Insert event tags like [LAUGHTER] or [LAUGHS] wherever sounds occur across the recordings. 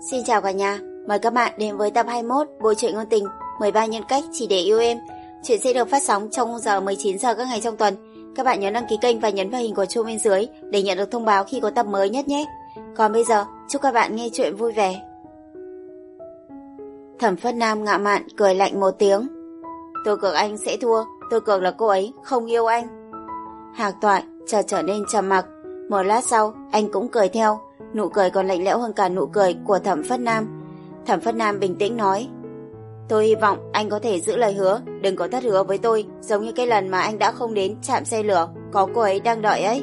Xin chào cả nhà, mời các bạn đến với tập 21 Bộ truyện ngôn tình 13 nhân cách chỉ để yêu em. Chuyện sẽ được phát sóng trong giờ 19 giờ các ngày trong tuần. Các bạn nhớ đăng ký kênh và nhấn vào hình của chuông bên dưới để nhận được thông báo khi có tập mới nhất nhé. Còn bây giờ, chúc các bạn nghe chuyện vui vẻ. Thẩm Phất Nam ngạ mạn cười lạnh một tiếng. Tôi cược anh sẽ thua, tôi cược là cô ấy không yêu anh. Hạc toại chợt trở nên trầm mặc. Một lát sau, anh cũng cười theo, nụ cười còn lạnh lẽo hơn cả nụ cười của Thẩm Phất Nam. Thẩm Phất Nam bình tĩnh nói, Tôi hy vọng anh có thể giữ lời hứa, đừng có thất hứa với tôi, giống như cái lần mà anh đã không đến chạm xe lửa, có cô ấy đang đợi ấy.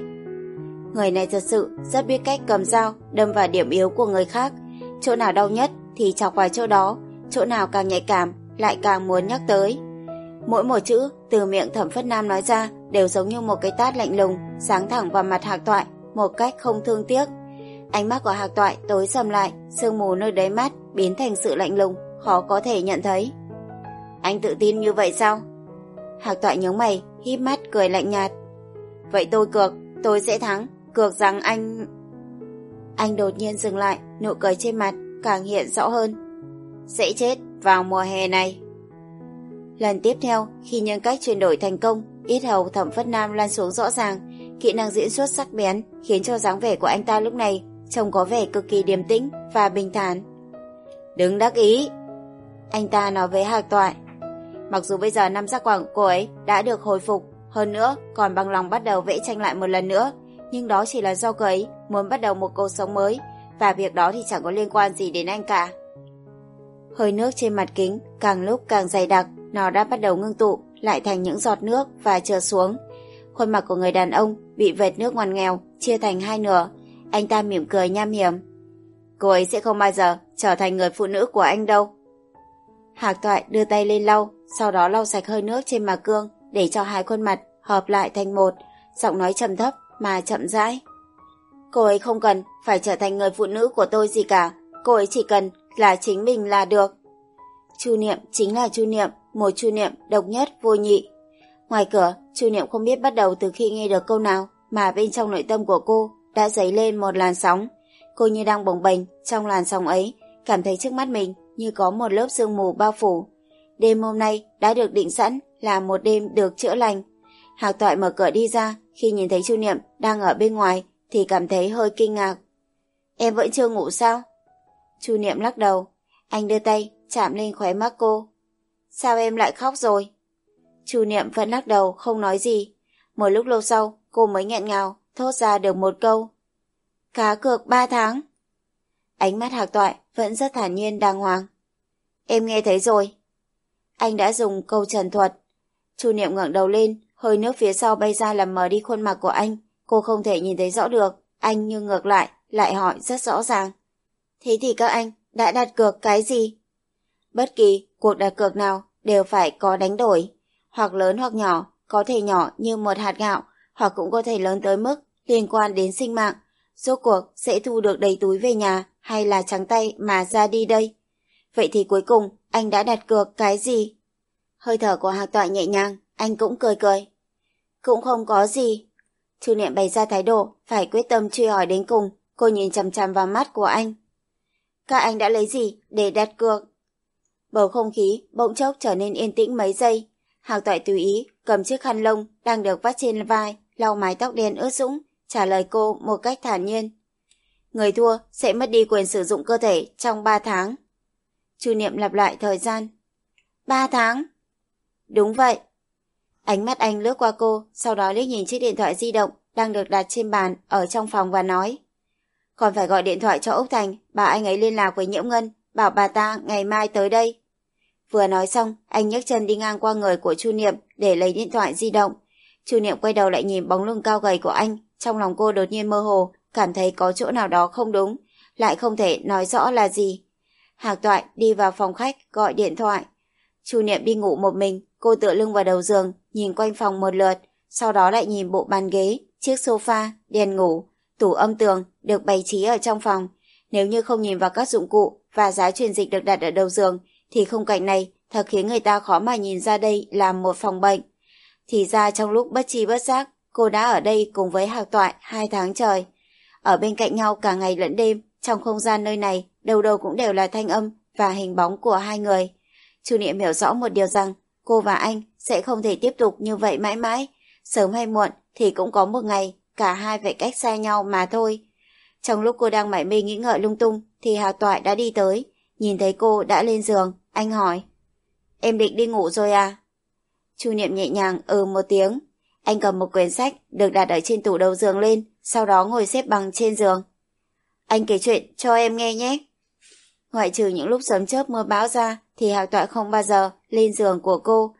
Người này thật sự rất biết cách cầm dao, đâm vào điểm yếu của người khác. Chỗ nào đau nhất thì chọc vào chỗ đó, chỗ nào càng nhạy cảm lại càng muốn nhắc tới. Mỗi một chữ từ miệng Thẩm Phất Nam nói ra đều giống như một cái tát lạnh lùng, sáng thẳng vào mặt Hạc Toại, một cách không thương tiếc. Ánh mắt của Hạc Toại tối sầm lại, sương mù nơi đáy mắt biến thành sự lạnh lùng, khó có thể nhận thấy. Anh tự tin như vậy sao? Hạc Toại nhướng mày, híp mắt cười lạnh nhạt. Vậy tôi cược, tôi sẽ thắng, cược rằng anh... Anh đột nhiên dừng lại, nụ cười trên mặt càng hiện rõ hơn. Sẽ chết vào mùa hè này. Lần tiếp theo, khi nhân cách chuyển đổi thành công, ít hầu thẩm phất nam lan xuống rõ ràng, kỹ năng diễn xuất sắc bén khiến cho dáng vẻ của anh ta lúc này trông có vẻ cực kỳ điềm tĩnh và bình thản. Đừng đắc ý. Anh ta nói với Hạc Toại. Mặc dù bây giờ năm giác quan của cô ấy đã được hồi phục, hơn nữa còn bằng lòng bắt đầu vẽ tranh lại một lần nữa, nhưng đó chỉ là do cô ấy muốn bắt đầu một cuộc sống mới, và việc đó thì chẳng có liên quan gì đến anh cả. Hơi nước trên mặt kính càng lúc càng dày đặc, nó đã bắt đầu ngưng tụ, lại thành những giọt nước và trượt xuống. Khuôn mặt của người đàn ông bị vệt nước ngoằn nghèo, chia thành hai nửa. Anh ta mỉm cười nham hiểm. Cô ấy sẽ không bao giờ trở thành người phụ nữ của anh đâu. Hạc Toại đưa tay lên lau, sau đó lau sạch hơi nước trên mặt cương để cho hai khuôn mặt hợp lại thành một, giọng nói trầm thấp mà chậm rãi. Cô ấy không cần phải trở thành người phụ nữ của tôi gì cả, cô ấy chỉ cần là chính mình là được. Chu Niệm chính là Chu Niệm, một Chu Niệm độc nhất vô nhị. Ngoài cửa, Chu Niệm không biết bắt đầu từ khi nghe được câu nào mà bên trong nội tâm của cô đã dấy lên một làn sóng. Cô như đang bồng bềnh trong làn sóng ấy, cảm thấy trước mắt mình như có một lớp sương mù bao phủ. Đêm hôm nay đã được định sẵn là một đêm được chữa lành. Hạc Toại mở cửa đi ra, khi nhìn thấy Chu Niệm đang ở bên ngoài thì cảm thấy hơi kinh ngạc. Em vẫn chưa ngủ sao? Chu Niệm lắc đầu, anh đưa tay chạm lên khóe mắt cô. Sao em lại khóc rồi? Chu Niệm vẫn lắc đầu không nói gì. Một lúc lâu sau, cô mới nghẹn ngào, thốt ra được một câu. Cá cược ba tháng. Ánh mắt hạc toại vẫn rất thản nhiên đàng hoàng. Em nghe thấy rồi. Anh đã dùng câu trần thuật. Chu Niệm ngẩng đầu lên, hơi nước phía sau bay ra làm mờ đi khuôn mặt của anh. Cô không thể nhìn thấy rõ được, anh nhưng ngược lại, lại hỏi rất rõ ràng. Thế thì các anh đã đặt cược cái gì? Bất kỳ cuộc đặt cược nào đều phải có đánh đổi, hoặc lớn hoặc nhỏ, có thể nhỏ như một hạt gạo, hoặc cũng có thể lớn tới mức liên quan đến sinh mạng. Rốt cuộc sẽ thu được đầy túi về nhà hay là trắng tay mà ra đi đây? Vậy thì cuối cùng anh đã đặt cược cái gì? Hơi thở của Hạc Toại nhẹ nhàng, anh cũng cười cười. Cũng không có gì. Chu Niệm bày ra thái độ, phải quyết tâm truy hỏi đến cùng, cô nhìn chằm chằm vào mắt của anh. Các anh đã lấy gì để đặt cược? Bầu không khí bỗng chốc trở nên yên tĩnh mấy giây. Hạc Toại tùy ý cầm chiếc khăn lông đang được vắt trên vai, lau mái tóc đen ướt sũng, trả lời cô một cách thản nhiên. Người thua sẽ mất đi quyền sử dụng cơ thể trong 3 tháng. Chu Niệm lặp lại thời gian. 3 tháng? Đúng vậy. Ánh mắt anh lướt qua cô, sau đó liếc nhìn chiếc điện thoại di động đang được đặt trên bàn ở trong phòng và nói. Còn phải gọi điện thoại cho Úc Thành, bảo anh ấy liên lạc với Nhiễm Ngân, bảo bà ta ngày mai tới đây. Vừa nói xong, anh nhấc chân đi ngang qua người của Chu Niệm để lấy điện thoại di động. Chu Niệm quay đầu lại nhìn bóng lưng cao gầy của anh, trong lòng cô đột nhiên mơ hồ, cảm thấy có chỗ nào đó không đúng, lại không thể nói rõ là gì. Hạc Toại đi vào phòng khách gọi điện thoại. Chu Niệm đi ngủ một mình, cô tựa lưng vào đầu giường, nhìn quanh phòng một lượt, sau đó lại nhìn bộ bàn ghế, chiếc sofa, đèn ngủ, tủ âm tường được bày trí ở trong phòng. Nếu như không nhìn vào các dụng cụ và giá truyền dịch được đặt ở đầu giường, thì khung cảnh này thật khiến người ta khó mà nhìn ra đây là một phòng bệnh. Thì ra trong lúc bất chi bất giác, cô đã ở đây cùng với Hạc Toại hai tháng trời. Ở bên cạnh nhau cả ngày lẫn đêm, trong không gian nơi này đầu đầu cũng đều là thanh âm và hình bóng của hai người. Chu Niệm hiểu rõ một điều rằng cô và anh sẽ không thể tiếp tục như vậy mãi mãi. Sớm hay muộn thì cũng có một ngày cả hai phải cách xa nhau mà thôi. Trong lúc cô đang mải mê nghĩ ngợi lung tung thì Hạc Toại đã đi tới. Nhìn thấy cô đã lên giường, anh hỏi. Em định đi ngủ rồi à? Chu Niệm nhẹ nhàng ừ một tiếng. Anh cầm một quyển sách được đặt ở trên tủ đầu giường lên, sau đó ngồi xếp bằng trên giường. Anh kể chuyện cho em nghe nhé. Ngoại trừ những lúc sấm chớp mưa bão ra thì Hạc Toại không bao giờ lên giường của cô.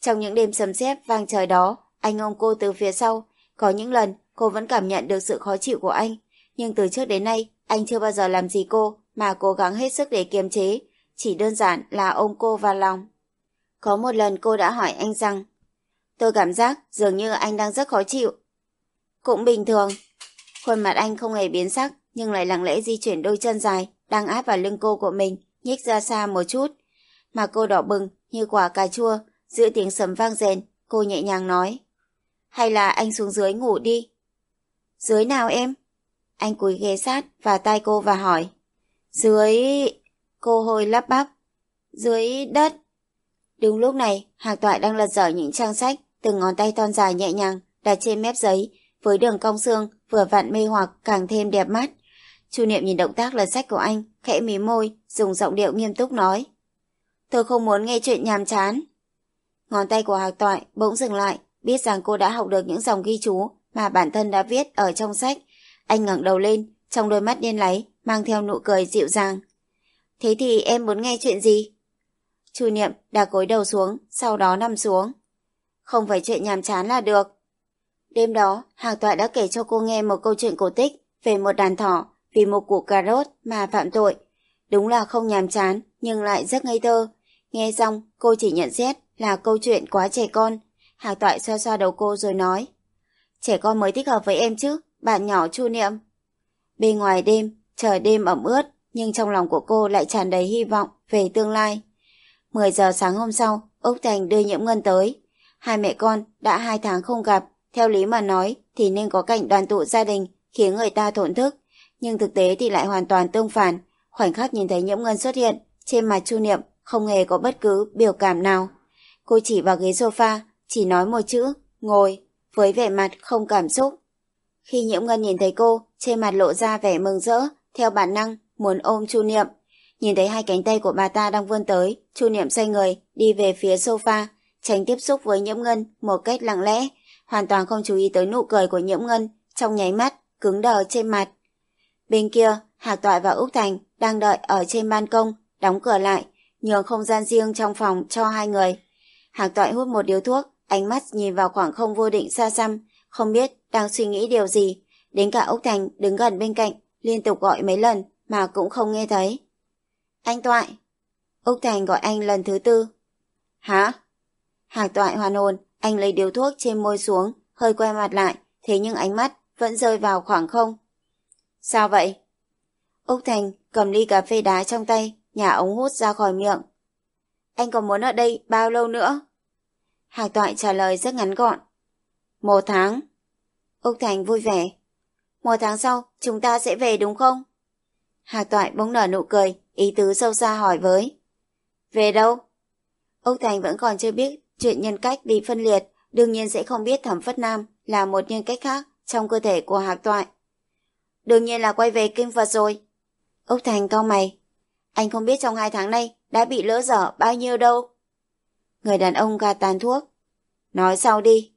Trong những đêm sấm sét vang trời đó, anh ôm cô từ phía sau. Có những lần cô vẫn cảm nhận được sự khó chịu của anh. Nhưng từ trước đến nay, anh chưa bao giờ làm gì cô mà cố gắng hết sức để kiềm chế. Chỉ đơn giản là ôm cô vào lòng. Có một lần cô đã hỏi anh rằng Tôi cảm giác dường như anh đang rất khó chịu. Cũng bình thường. Khuôn mặt anh không hề biến sắc nhưng lại lặng lẽ di chuyển đôi chân dài đang áp vào lưng cô của mình nhích ra xa một chút. Mà cô đỏ bừng như quả cà chua giữa tiếng sấm vang rền cô nhẹ nhàng nói Hay là anh xuống dưới ngủ đi. Dưới nào em? Anh cúi ghé sát và tay cô và hỏi Dưới... Cô hồi lắp bắp Dưới đất Đúng lúc này, Hạc Toại đang lật dở những trang sách, từng ngón tay thon dài nhẹ nhàng đặt trên mép giấy, với đường cong xương vừa vặn mê hoặc càng thêm đẹp mắt. Chu Niệm nhìn động tác lật sách của anh, khẽ mí môi, dùng giọng điệu nghiêm túc nói. Tôi không muốn nghe chuyện nhàm chán. Ngón tay của Hạc Toại bỗng dừng lại, biết rằng cô đã học được những dòng ghi chú mà bản thân đã viết ở trong sách. Anh ngẩng đầu lên, trong đôi mắt đen láy, mang theo nụ cười dịu dàng. Thế thì em muốn nghe chuyện gì? Chu Niệm đã cối đầu xuống, sau đó nằm xuống. Không phải chuyện nhàm chán là được. Đêm đó, Hàng Toại đã kể cho cô nghe một câu chuyện cổ tích về một đàn thỏ vì một củ cà rốt mà phạm tội. Đúng là không nhàm chán, nhưng lại rất ngây thơ. Nghe xong, cô chỉ nhận xét là câu chuyện quá trẻ con. Hàng Toại xoa xoa đầu cô rồi nói. Trẻ con mới thích hợp với em chứ, bạn nhỏ Chu Niệm. Bên ngoài đêm, trời đêm ẩm ướt, nhưng trong lòng của cô lại tràn đầy hy vọng về tương lai. 10 giờ sáng hôm sau, Úc Thành đưa Nhiễm Ngân tới. Hai mẹ con đã hai tháng không gặp, theo lý mà nói thì nên có cảnh đoàn tụ gia đình khiến người ta thổn thức. Nhưng thực tế thì lại hoàn toàn tương phản. Khoảnh khắc nhìn thấy Nhiễm Ngân xuất hiện, trên mặt Chu Niệm không hề có bất cứ biểu cảm nào. Cô chỉ vào ghế sofa, chỉ nói một chữ, ngồi, với vẻ mặt không cảm xúc. Khi Nhiễm Ngân nhìn thấy cô, trên mặt lộ ra vẻ mừng rỡ, theo bản năng, muốn ôm Chu Niệm. Nhìn thấy hai cánh tay của bà ta đang vươn tới, Chu Niệm xoay người, đi về phía sofa, tránh tiếp xúc với Nhiễm Ngân một cách lặng lẽ, hoàn toàn không chú ý tới nụ cười của Nhiễm Ngân, trong nháy mắt, cứng đờ trên mặt. Bên kia, Hạc Toại và Úc Thành đang đợi ở trên ban công, đóng cửa lại, nhường không gian riêng trong phòng cho hai người. Hạc Toại hút một điếu thuốc, ánh mắt nhìn vào khoảng không vô định xa xăm, không biết đang suy nghĩ điều gì. Đến cả Úc Thành đứng gần bên cạnh, liên tục gọi mấy lần mà cũng không nghe thấy. Anh Toại. Úc Thành gọi anh lần thứ tư. Hả? Hạc Toại hoàn hồn, anh lấy điếu thuốc trên môi xuống, hơi quay mặt lại, thế nhưng ánh mắt vẫn rơi vào khoảng không. Sao vậy? Úc Thành cầm ly cà phê đá trong tay, nhả ống hút ra khỏi miệng. Anh còn muốn ở đây bao lâu nữa? Hạc Toại trả lời rất ngắn gọn. Một tháng. Úc Thành vui vẻ. Một tháng sau, chúng ta sẽ về đúng không? Hạc Toại bỗng nở nụ cười, ý tứ sâu xa hỏi với. Về đâu? Úc Thành vẫn còn chưa biết chuyện nhân cách bị phân liệt, đương nhiên sẽ không biết Thẩm Phất Nam là một nhân cách khác trong cơ thể của Hạc Toại. Đương nhiên là quay về kinh Phật rồi. Úc Thành cau mày. Anh không biết trong hai tháng nay đã bị lỡ dở bao nhiêu đâu. Người đàn ông gạt tàn thuốc. Nói sau đi.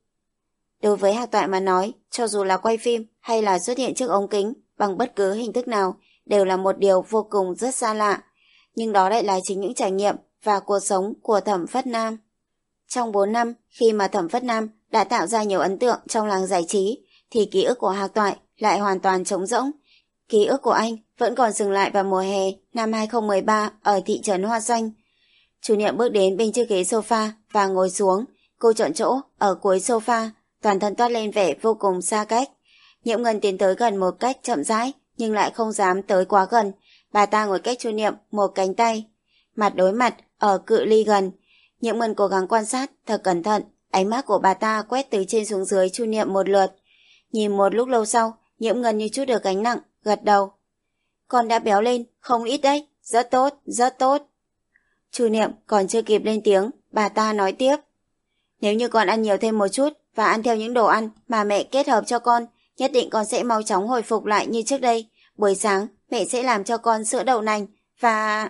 Đối với Hạc Toại mà nói, cho dù là quay phim hay là xuất hiện trước ống kính bằng bất cứ hình thức nào, đều là một điều vô cùng rất xa lạ. Nhưng đó lại là chính những trải nghiệm và cuộc sống của Thẩm Phất Nam. Trong 4 năm, khi mà Thẩm Phất Nam đã tạo ra nhiều ấn tượng trong làng giải trí, thì ký ức của Hạc Toại lại hoàn toàn trống rỗng. Ký ức của anh vẫn còn dừng lại vào mùa hè năm 2013 ở thị trấn Hoa Xanh. Chủ nhiệm bước đến bên chiếc ghế sofa và ngồi xuống. Cô chọn chỗ ở cuối sofa, toàn thân toát lên vẻ vô cùng xa cách. Nhiễm Ngân tiến tới gần một cách chậm rãi, nhưng lại không dám tới quá gần. Bà ta ngồi cách chu niệm một cánh tay. Mặt đối mặt, ở cự ly gần. Nhiễm Ngân cố gắng quan sát, thật cẩn thận. Ánh mắt của bà ta quét từ trên xuống dưới chu niệm một lượt. Nhìn một lúc lâu sau, Nhiễm Ngân như chút được gánh nặng, gật đầu. con đã béo lên, không ít đấy, rất tốt, rất tốt. Chu Niệm còn chưa kịp lên tiếng, bà ta nói tiếp. Nếu như con ăn nhiều thêm một chút và ăn theo những đồ ăn mà mẹ kết hợp cho con, nhất định con sẽ mau chóng hồi phục lại như trước đây. Buổi sáng, mẹ sẽ làm cho con sữa đậu nành và...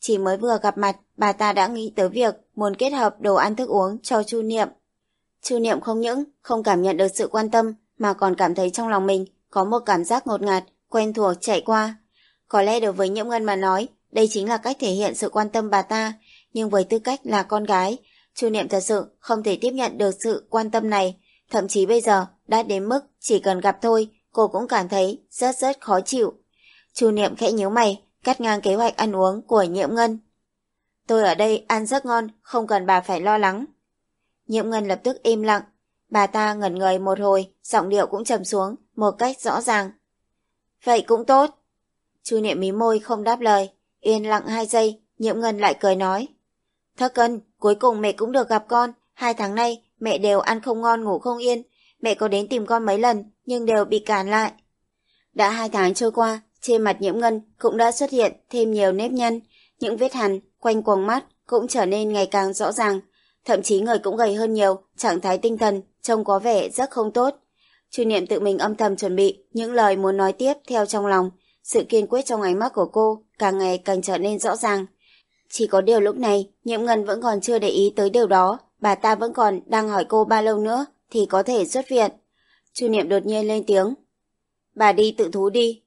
Chỉ mới vừa gặp mặt, bà ta đã nghĩ tới việc muốn kết hợp đồ ăn thức uống cho Chu Niệm. Chu Niệm không những không cảm nhận được sự quan tâm mà còn cảm thấy trong lòng mình có một cảm giác ngột ngạt, quen thuộc chạy qua. Có lẽ đối với Nhiễm Ngân mà nói, đây chính là cách thể hiện sự quan tâm bà ta, nhưng với tư cách là con gái, Chu Niệm thật sự không thể tiếp nhận được sự quan tâm này, thậm chí bây giờ đã đến mức chỉ cần gặp thôi, cô cũng cảm thấy rất rất khó chịu. Chu Niệm khẽ nhíu mày, cắt ngang kế hoạch ăn uống của Nhiễm Ngân. Tôi ở đây ăn rất ngon, không cần bà phải lo lắng. Nhiễm Ngân lập tức im lặng, bà ta ngẩn người một hồi, giọng điệu cũng trầm xuống, một cách rõ ràng. Vậy cũng tốt. Chu Niệm mí môi không đáp lời, yên lặng hai giây, Nhiễm Ngân lại cười nói. Thất cân, cuối cùng mẹ cũng được gặp con, hai tháng nay mẹ đều ăn không ngon ngủ không yên, mẹ có đến tìm con mấy lần nhưng đều bị cản lại. Đã hai tháng trôi qua, trên mặt nhiễm ngân cũng đã xuất hiện thêm nhiều nếp nhăn, những vết hằn quanh quầng mắt cũng trở nên ngày càng rõ ràng. Thậm chí người cũng gầy hơn nhiều, trạng thái tinh thần trông có vẻ rất không tốt. Chu Niệm tự mình âm thầm chuẩn bị những lời muốn nói tiếp theo trong lòng. Sự kiên quyết trong ánh mắt của cô càng ngày càng trở nên rõ ràng. Chỉ có điều lúc này, Nhiễm Ngân vẫn còn chưa để ý tới điều đó. Bà ta vẫn còn đang hỏi cô bao lâu nữa thì có thể xuất viện. Chu Niệm đột nhiên lên tiếng. Bà đi tự thú đi.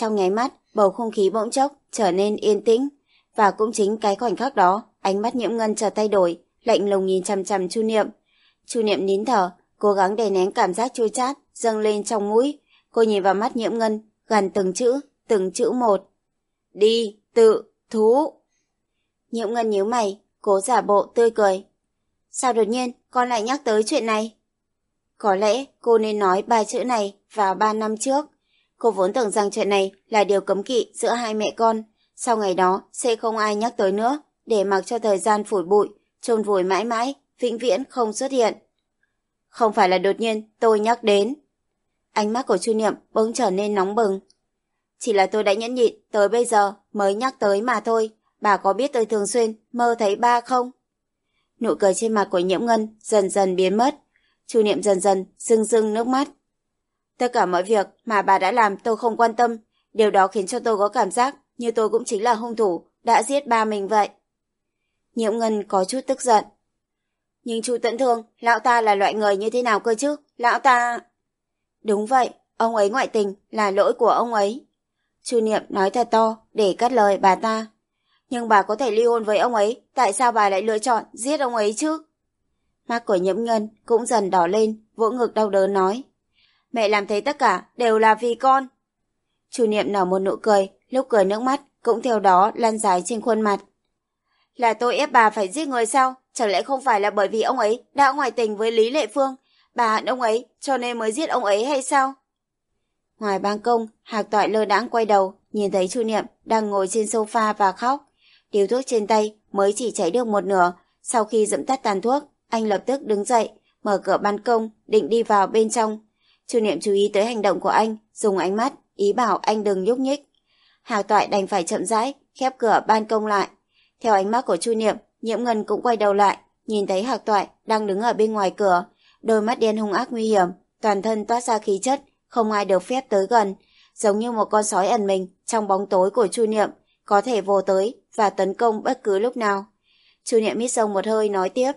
Trong nháy mắt, bầu không khí bỗng chốc trở nên yên tĩnh. Và cũng chính cái khoảnh khắc đó, ánh mắt nhiễm ngân trở thay đổi, lạnh lùng nhìn chằm chằm Chu Niệm. Chu Niệm nín thở, cố gắng đè nén cảm giác chua chát dâng lên trong mũi. Cô nhìn vào mắt nhiễm ngân, gần từng chữ, từng chữ một. Đi, tự, thú. Nhiễm ngân nhíu mày, cố giả bộ tươi cười. Sao đột nhiên con lại nhắc tới chuyện này? Có lẽ cô nên nói ba chữ này vào ba năm trước. Cô vốn tưởng rằng chuyện này là điều cấm kỵ giữa hai mẹ con. Sau ngày đó sẽ không ai nhắc tới nữa, để mặc cho thời gian phủi bụi, chôn vùi mãi mãi, vĩnh viễn không xuất hiện. Không phải là đột nhiên tôi nhắc đến. Ánh mắt của Chu Niệm bỗng trở nên nóng bừng. Chỉ là tôi đã nhẫn nhịn tới bây giờ mới nhắc tới mà thôi. Bà có biết tôi thường xuyên mơ thấy ba không? Nụ cười trên mặt của Nhiễm Ngân dần dần biến mất. Chu Niệm dần dần rưng rưng nước mắt. Tất cả mọi việc mà bà đã làm tôi không quan tâm. Điều đó khiến cho tôi có cảm giác như tôi cũng chính là hung thủ đã giết ba mình vậy. Nhiễm Ngân có chút tức giận. Nhưng chú Tận Thương, lão ta là loại người như thế nào cơ chứ? Lão ta... Đúng vậy, ông ấy ngoại tình là lỗi của ông ấy. Chu Niệm nói thật to để cắt lời bà ta. Nhưng bà có thể ly hôn với ông ấy, tại sao bà lại lựa chọn giết ông ấy chứ? Mắt của nhiễm ngân cũng dần đỏ lên, vỗ ngực đau đớn nói. Mẹ làm thế tất cả đều là vì con. Chủ niệm nở một nụ cười, lúc cười nước mắt cũng theo đó lan dài trên khuôn mặt. Là tôi ép bà phải giết người sao? Chẳng lẽ không phải là bởi vì ông ấy đã ngoại tình với Lý Lệ Phương? Bà hận ông ấy cho nên mới giết ông ấy hay sao? Ngoài ban công, Hạc Toại lơ đãng quay đầu, nhìn thấy Chu Niệm đang ngồi trên sofa và khóc. Điều thuốc trên tay mới chỉ cháy được một nửa. Sau khi dẫm tắt tàn thuốc, anh lập tức đứng dậy, mở cửa ban công, định đi vào bên trong. Chu Niệm chú ý tới hành động của anh, dùng ánh mắt, ý bảo anh đừng nhúc nhích. Hào Toại đành phải chậm rãi, khép cửa ban công lại. Theo ánh mắt của Chu Niệm, Nhiễm Ngân cũng quay đầu lại, nhìn thấy Hạc Toại đang đứng ở bên ngoài cửa, đôi mắt đen hung ác nguy hiểm, toàn thân toát ra khí chất, không ai được phép tới gần, giống như một con sói ẩn mình trong bóng tối của Chu Niệm, có thể vô tới và tấn công bất cứ lúc nào. Chu Niệm mít sông một hơi nói tiếp.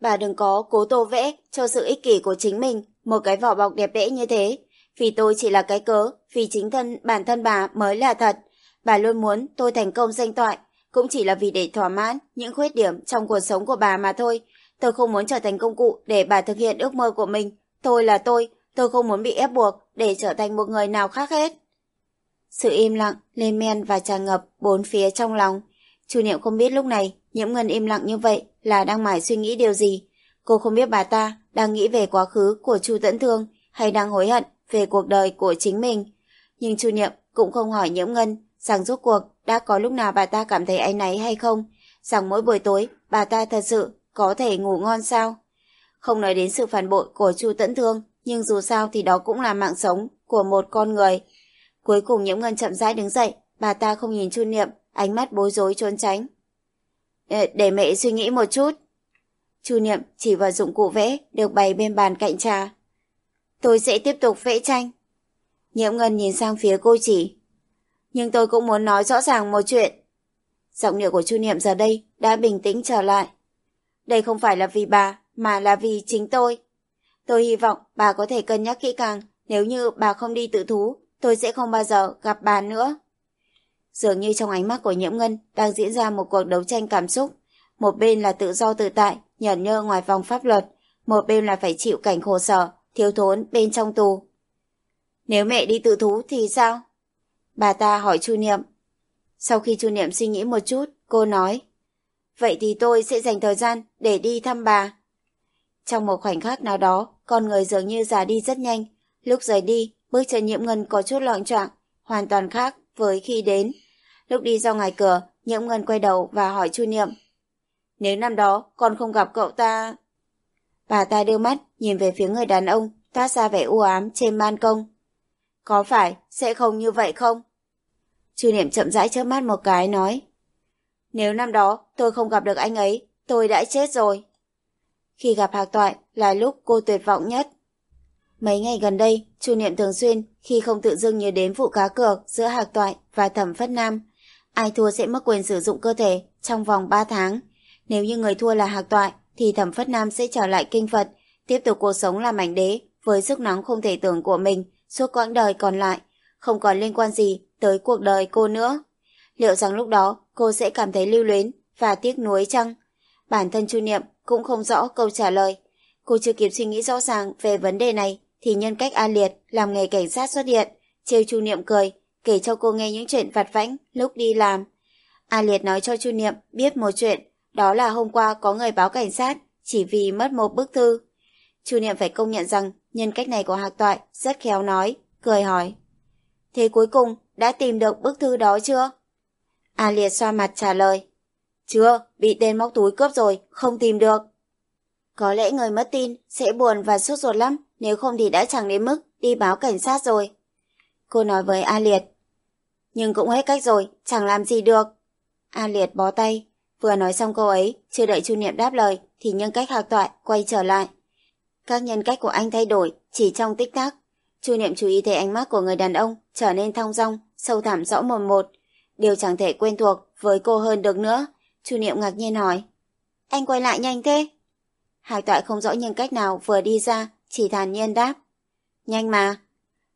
Bà đừng có cố tô vẽ cho sự ích kỷ của chính mình một cái vỏ bọc đẹp đẽ như thế. Vì tôi chỉ là cái cớ, vì chính thân bản thân bà mới là thật. Bà luôn muốn tôi thành công danh toại, cũng chỉ là vì để thỏa mãn những khuyết điểm trong cuộc sống của bà mà thôi. Tôi không muốn trở thành công cụ để bà thực hiện ước mơ của mình. Tôi là tôi, tôi không muốn bị ép buộc để trở thành một người nào khác hết. Sự im lặng, lên men và tràn ngập bốn phía trong lòng. Chu Niệm không biết lúc này Nhiễm Ngân im lặng như vậy là đang mải suy nghĩ điều gì. Cô không biết bà ta đang nghĩ về quá khứ của Chu Tẫn Thương hay đang hối hận về cuộc đời của chính mình. Nhưng Chu Niệm cũng không hỏi Nhiễm Ngân rằng rốt cuộc đã có lúc nào bà ta cảm thấy áy náy hay không, rằng mỗi buổi tối bà ta thật sự có thể ngủ ngon sao. Không nói đến sự phản bội của Chu Tẫn Thương, nhưng dù sao thì đó cũng là mạng sống của một con người. Cuối cùng Nhiễm Ngân chậm rãi đứng dậy, bà ta không nhìn Chu Niệm, ánh mắt bối rối trốn tránh. Ờ, để mẹ suy nghĩ một chút. Chu Niệm chỉ vào dụng cụ vẽ được bày bên bàn cạnh trà. Tôi sẽ tiếp tục vẽ tranh. Nhiễm Ngân nhìn sang phía cô chỉ. Nhưng tôi cũng muốn nói rõ ràng một chuyện. Giọng điệu của Chu Niệm giờ đây đã bình tĩnh trở lại. Đây không phải là vì bà, mà là vì chính tôi. Tôi hy vọng bà có thể cân nhắc kỹ càng, nếu như bà không đi tự thú, tôi sẽ không bao giờ gặp bà nữa. Dường như trong ánh mắt của Nhiễm Ngân đang diễn ra một cuộc đấu tranh cảm xúc. Một bên là tự do tự tại, nhởn nhơ ngoài vòng pháp luật, một bên là phải chịu cảnh khổ sở, thiếu thốn bên trong tù. Nếu mẹ đi tự thú thì sao? Bà ta hỏi Chu Niệm. Sau khi Chu Niệm suy nghĩ một chút, cô nói, Vậy thì tôi sẽ dành thời gian để đi thăm bà. Trong một khoảnh khắc nào đó, con người dường như già đi rất nhanh. Lúc rời đi, bước chân nhiễm ngân có chút loạn choạng hoàn toàn khác với khi đến. Lúc đi ra ngoài cửa, nhiễm ngân quay đầu và hỏi Chu Niệm. Nếu năm đó con không gặp cậu ta... Bà ta đưa mắt, nhìn về phía người đàn ông, toát ra vẻ u ám trên ban công. Có phải sẽ không như vậy không? Chu Niệm chậm rãi chớp mắt một cái nói. Nếu năm đó tôi không gặp được anh ấy, tôi đã chết rồi. Khi gặp Hạc Toại là lúc cô tuyệt vọng nhất. Mấy ngày gần đây, Chu Niệm thường xuyên khi không tự dưng nhớ đến vụ cá cược giữa Hạc Toại và Thẩm Phất Nam. Ai thua sẽ mất quyền sử dụng cơ thể trong vòng 3 tháng. Nếu như người thua là Hạc Toại thì Thẩm Phất Nam sẽ trở lại kinh Phật, tiếp tục cuộc sống làm ảnh đế với sức nóng không thể tưởng của mình suốt quãng đời còn lại, không còn liên quan gì tới cuộc đời cô nữa. Liệu rằng lúc đó cô sẽ cảm thấy lưu luyến và tiếc nuối chăng? Bản thân Chu Niệm cũng không rõ câu trả lời. Cô chưa kịp suy nghĩ rõ ràng về vấn đề này thì nhân cách A Liệt làm nghề cảnh sát xuất hiện, trêu Chu Niệm cười, kể cho cô nghe những chuyện vặt vãnh lúc đi làm. A Liệt nói cho Chu Niệm biết một chuyện, đó là hôm qua có người báo cảnh sát chỉ vì mất một bức thư. Chu Niệm phải công nhận rằng nhân cách này của Hạc Toại rất khéo nói, cười hỏi. Thế cuối cùng đã tìm được bức thư đó chưa? A Liệt xoa mặt trả lời. Chưa, bị tên móc túi cướp rồi, không tìm được. Có lẽ người mất tin sẽ buồn và sốt ruột lắm, nếu không thì đã chẳng đến mức đi báo cảnh sát rồi. Cô nói với A Liệt. Nhưng cũng hết cách rồi, chẳng làm gì được. A Liệt bó tay, vừa nói xong câu ấy, chưa đợi Chu Niệm đáp lời, thì nhân cách hạc toại quay trở lại. Các nhân cách của anh thay đổi chỉ trong tích tắc. Chu Niệm chú ý thấy ánh mắt của người đàn ông trở nên thong dong, sâu thẳm rõ mồn một. Điều chẳng thể quen thuộc với cô hơn được nữa. Chu Niệm ngạc nhiên hỏi. Anh quay lại nhanh thế? Hạc toại không rõ nhân cách nào vừa đi ra, chỉ thản nhiên đáp. Nhanh mà.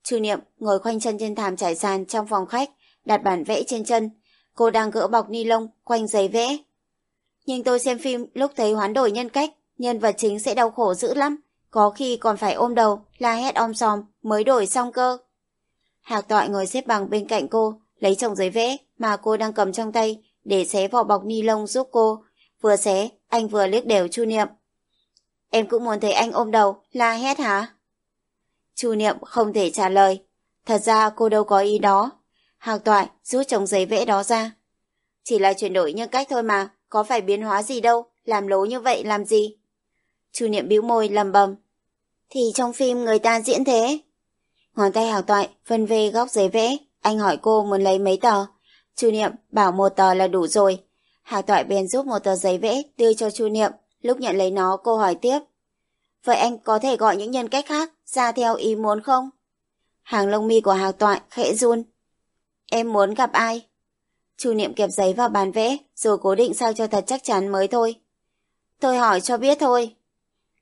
Chu Niệm ngồi khoanh chân trên thảm trải sàn trong phòng khách, đặt bản vẽ trên chân. Cô đang gỡ bọc ni lông quanh giấy vẽ. Nhưng tôi xem phim lúc thấy hoán đổi nhân cách, nhân vật chính sẽ đau khổ dữ lắm. Có khi còn phải ôm đầu, la hét om sòm mới đổi xong cơ. Hạc tọa ngồi xếp bằng bên cạnh cô, lấy chồng giấy vẽ mà cô đang cầm trong tay để xé vỏ bọc ni lông giúp cô. Vừa xé, anh vừa liếc đều Chu Niệm. Em cũng muốn thấy anh ôm đầu, la hét hả? Chu Niệm không thể trả lời. Thật ra cô đâu có ý đó. Hạc toại rút chồng giấy vẽ đó ra. Chỉ là chuyển đổi nhân cách thôi mà, có phải biến hóa gì đâu, làm lố như vậy làm gì? Chu Niệm bĩu môi lầm bầm. Thì trong phim người ta diễn thế. Ngón tay hào toại phân về góc giấy vẽ, anh hỏi cô muốn lấy mấy tờ. Chu Niệm bảo một tờ là đủ rồi. Hào toại bèn giúp một tờ giấy vẽ đưa cho Chu Niệm, lúc nhận lấy nó cô hỏi tiếp. Vậy anh có thể gọi những nhân cách khác ra theo ý muốn không? Hàng lông mi của Hào toại khẽ run. Em muốn gặp ai? Chu Niệm kẹp giấy vào bàn vẽ rồi cố định sao cho thật chắc chắn mới thôi. Tôi hỏi cho biết thôi.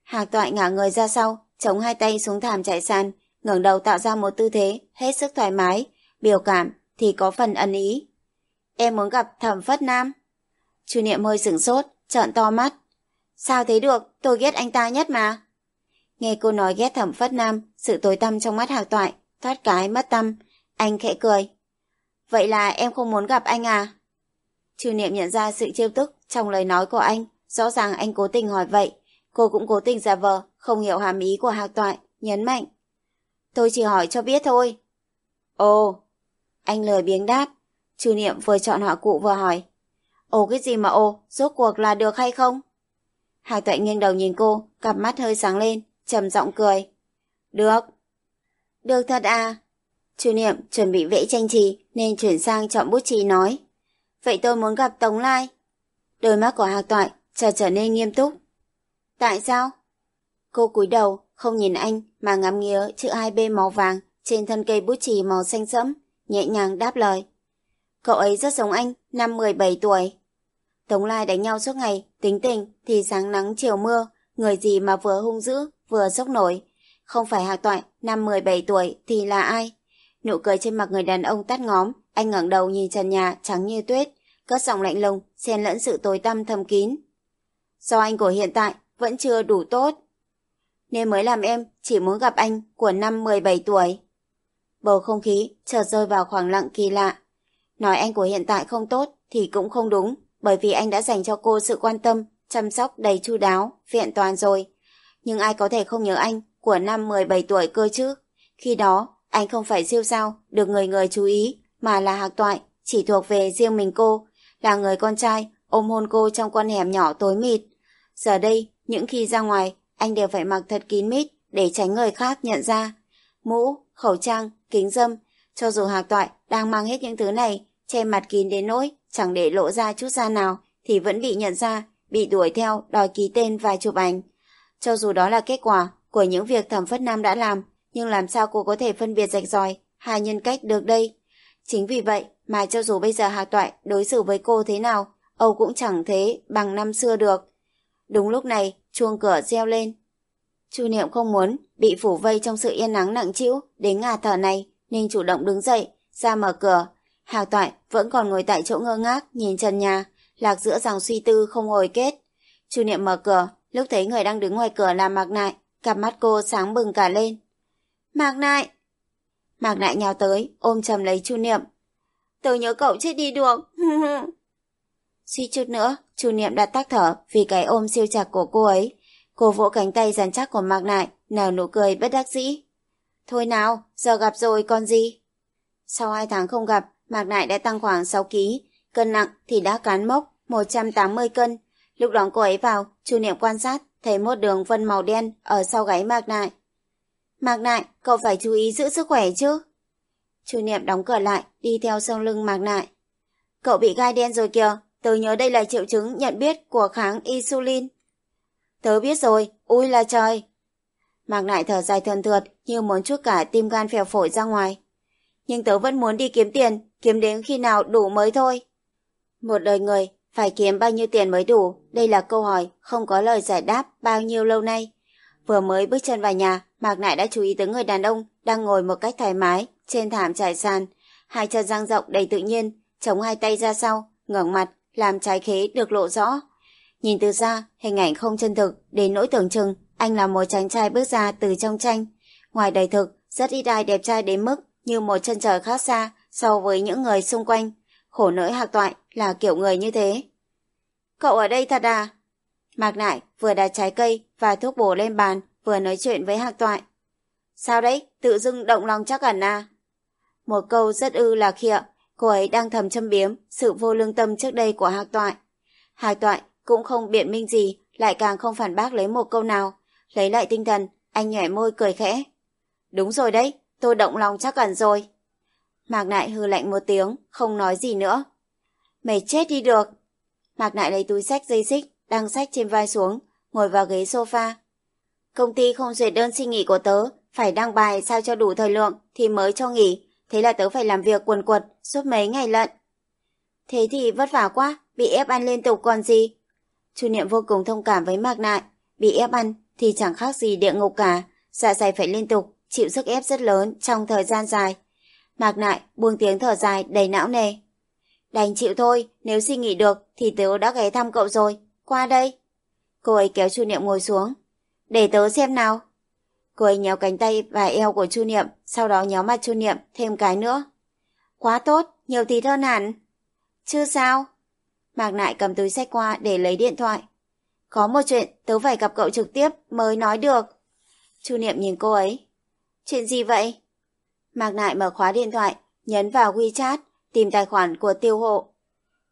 Hạc toại ngả người ra sau, chống hai tay xuống thảm chạy sàn, ngẩng đầu tạo ra một tư thế hết sức thoải mái, biểu cảm thì có phần ẩn ý. Em muốn gặp thẩm phất nam. Chu niệm hơi sửng sốt, trợn to mắt. Sao thế được, tôi ghét anh ta nhất mà. Nghe cô nói ghét thẩm phất nam, sự tối tăm trong mắt hạc toại, thoát cái mất tâm. Anh khẽ cười. Vậy là em không muốn gặp anh à? Trừ niệm nhận ra sự trêu tức trong lời nói của anh, rõ ràng anh cố tình hỏi vậy, Cô cũng cố tình giả vờ, không hiểu hàm ý của hạc toại, nhấn mạnh. Tôi chỉ hỏi cho biết thôi. Ồ, anh lời biếng đáp. Trừ Niệm vừa chọn họ cụ vừa hỏi. Ồ cái gì mà ồ, rốt cuộc là được hay không? Hạc toại nghiêng đầu nhìn cô, cặp mắt hơi sáng lên, trầm giọng cười. Được. Được thật à? Chu Niệm chuẩn bị vẽ tranh trì nên chuyển sang chọn bút chì nói. Vậy tôi muốn gặp Tống Lai. Đôi mắt của Hạc Toại chợt trở nên nghiêm túc. Tại sao? Cô cúi đầu, không nhìn anh mà ngắm nghía chữ hai b màu vàng trên thân cây bút chì màu xanh sẫm, nhẹ nhàng đáp lời. Cậu ấy rất giống anh, năm 17 tuổi. Tống Lai đánh nhau suốt ngày, tính tình thì sáng nắng chiều mưa, người gì mà vừa hung dữ, vừa sốc nổi. Không phải Hạc Toại, năm 17 tuổi thì là ai? Nụ cười trên mặt người đàn ông tắt ngóm, anh ngẩng đầu nhìn trần nhà trắng như tuyết, cất giọng lạnh lùng, xen lẫn sự tối tăm thầm kín. Do anh của hiện tại vẫn chưa đủ tốt. Nên mới làm em chỉ muốn gặp anh của năm 17 tuổi. Bầu không khí chợt rơi vào khoảng lặng kỳ lạ. Nói anh của hiện tại không tốt thì cũng không đúng, bởi vì anh đã dành cho cô sự quan tâm, chăm sóc đầy chu đáo, vẹn toàn rồi. Nhưng ai có thể không nhớ anh của năm 17 tuổi cơ chứ? Khi đó, anh không phải siêu sao, được người người chú ý, mà là hạc toại, chỉ thuộc về riêng mình cô, là người con trai, ôm hôn cô trong con hẻm nhỏ tối mịt. Giờ đây, những khi ra ngoài, anh đều phải mặc thật kín mít để tránh người khác nhận ra. Mũ, khẩu trang, kính dâm, cho dù hạc toại đang mang hết những thứ này, che mặt kín đến nỗi chẳng để lộ ra chút da nào, thì vẫn bị nhận ra, bị đuổi theo, đòi ký tên và chụp ảnh. Cho dù đó là kết quả của những việc thẩm phất nam đã làm, nhưng làm sao cô có thể phân biệt rạch ròi hai nhân cách được đây? Chính vì vậy mà cho dù bây giờ Hà Toại đối xử với cô thế nào, Âu cũng chẳng thế bằng năm xưa được. Đúng lúc này, chuông cửa reo lên. Chu Niệm không muốn bị phủ vây trong sự yên nắng nặng trĩu đến ngà thở này, nên chủ động đứng dậy, ra mở cửa. Hà Toại vẫn còn ngồi tại chỗ ngơ ngác nhìn trần nhà, lạc giữa dòng suy tư không hồi kết. Chu Niệm mở cửa, lúc thấy người đang đứng ngoài cửa là Mạc Nại, cặp mắt cô sáng bừng cả lên. Mạc Nại! Mạc Nại nhào tới, ôm chầm lấy Chu Niệm. Tớ nhớ cậu chết đi được. [LAUGHS] Suy chút nữa, Chu Niệm đã tắc thở vì cái ôm siêu chặt của cô ấy. Cô vỗ cánh tay dàn chắc của Mạc Nại, nở nụ cười bất đắc dĩ. Thôi nào, giờ gặp rồi còn gì? Sau hai tháng không gặp, Mạc Nại đã tăng khoảng 6 kg, cân nặng thì đã cán mốc 180 cân. Lúc đón cô ấy vào, Chu Niệm quan sát, thấy một đường vân màu đen ở sau gáy Mạc Nại. Mạc Nại, cậu phải chú ý giữ sức khỏe chứ. Chu Niệm đóng cửa lại, đi theo sau lưng Mạc Nại. Cậu bị gai đen rồi kìa, tớ nhớ đây là triệu chứng nhận biết của kháng insulin. Tớ biết rồi, ui là trời. Mạc Nại thở dài thườn thượt như muốn chút cả tim gan phèo phổi ra ngoài. Nhưng tớ vẫn muốn đi kiếm tiền, kiếm đến khi nào đủ mới thôi. Một đời người, phải kiếm bao nhiêu tiền mới đủ? Đây là câu hỏi, không có lời giải đáp bao nhiêu lâu nay. Vừa mới bước chân vào nhà, Mạc Nại đã chú ý tới người đàn ông đang ngồi một cách thoải mái trên thảm trải sàn, hai chân dang rộng đầy tự nhiên, chống hai tay ra sau, ngẩng mặt, làm trái khế được lộ rõ. Nhìn từ xa, hình ảnh không chân thực, đến nỗi tưởng chừng anh là một chàng trai bước ra từ trong tranh. Ngoài đời thực, rất ít ai đẹp trai đến mức như một chân trời khác xa so với những người xung quanh. Khổ nỗi hạc toại là kiểu người như thế. Cậu ở đây thật à? Mạc Nại vừa đặt trái cây và thuốc bổ lên bàn, vừa nói chuyện với Hạc Toại. Sao đấy, tự dưng động lòng chắc ẩn à? Một câu rất ư là khịa, cô ấy đang thầm châm biếm sự vô lương tâm trước đây của Hạc Toại. Hạc Toại cũng không biện minh gì, lại càng không phản bác lấy một câu nào. Lấy lại tinh thần, anh nhảy môi cười khẽ. Đúng rồi đấy, tôi động lòng chắc ẩn rồi. Mạc Nại hư lạnh một tiếng, không nói gì nữa. Mày chết đi được. Mạc Nại lấy túi sách dây xích, đang sách trên vai xuống, ngồi vào ghế sofa. Công ty không duyệt đơn xin nghỉ của tớ, phải đăng bài sao cho đủ thời lượng thì mới cho nghỉ, thế là tớ phải làm việc quần quật suốt mấy ngày lận. Thế thì vất vả quá, bị ép ăn liên tục còn gì. Chu Niệm vô cùng thông cảm với Mạc Nại, bị ép ăn thì chẳng khác gì địa ngục cả, dạ dày phải liên tục, chịu sức ép rất lớn trong thời gian dài. Mạc Nại buông tiếng thở dài đầy não nề. Đành chịu thôi, nếu xin nghỉ được thì tớ đã ghé thăm cậu rồi, qua đây. Cô ấy kéo Chu Niệm ngồi xuống. Để tớ xem nào. Cô ấy nhéo cánh tay và eo của Chu Niệm, sau đó nhéo mặt Chu Niệm thêm cái nữa. Quá tốt, nhiều thịt hơn hẳn. Chưa sao. Mạc Nại cầm túi sách qua để lấy điện thoại. Có một chuyện tớ phải gặp cậu trực tiếp mới nói được. Chu Niệm nhìn cô ấy. Chuyện gì vậy? Mạc Nại mở khóa điện thoại, nhấn vào WeChat, tìm tài khoản của tiêu hộ.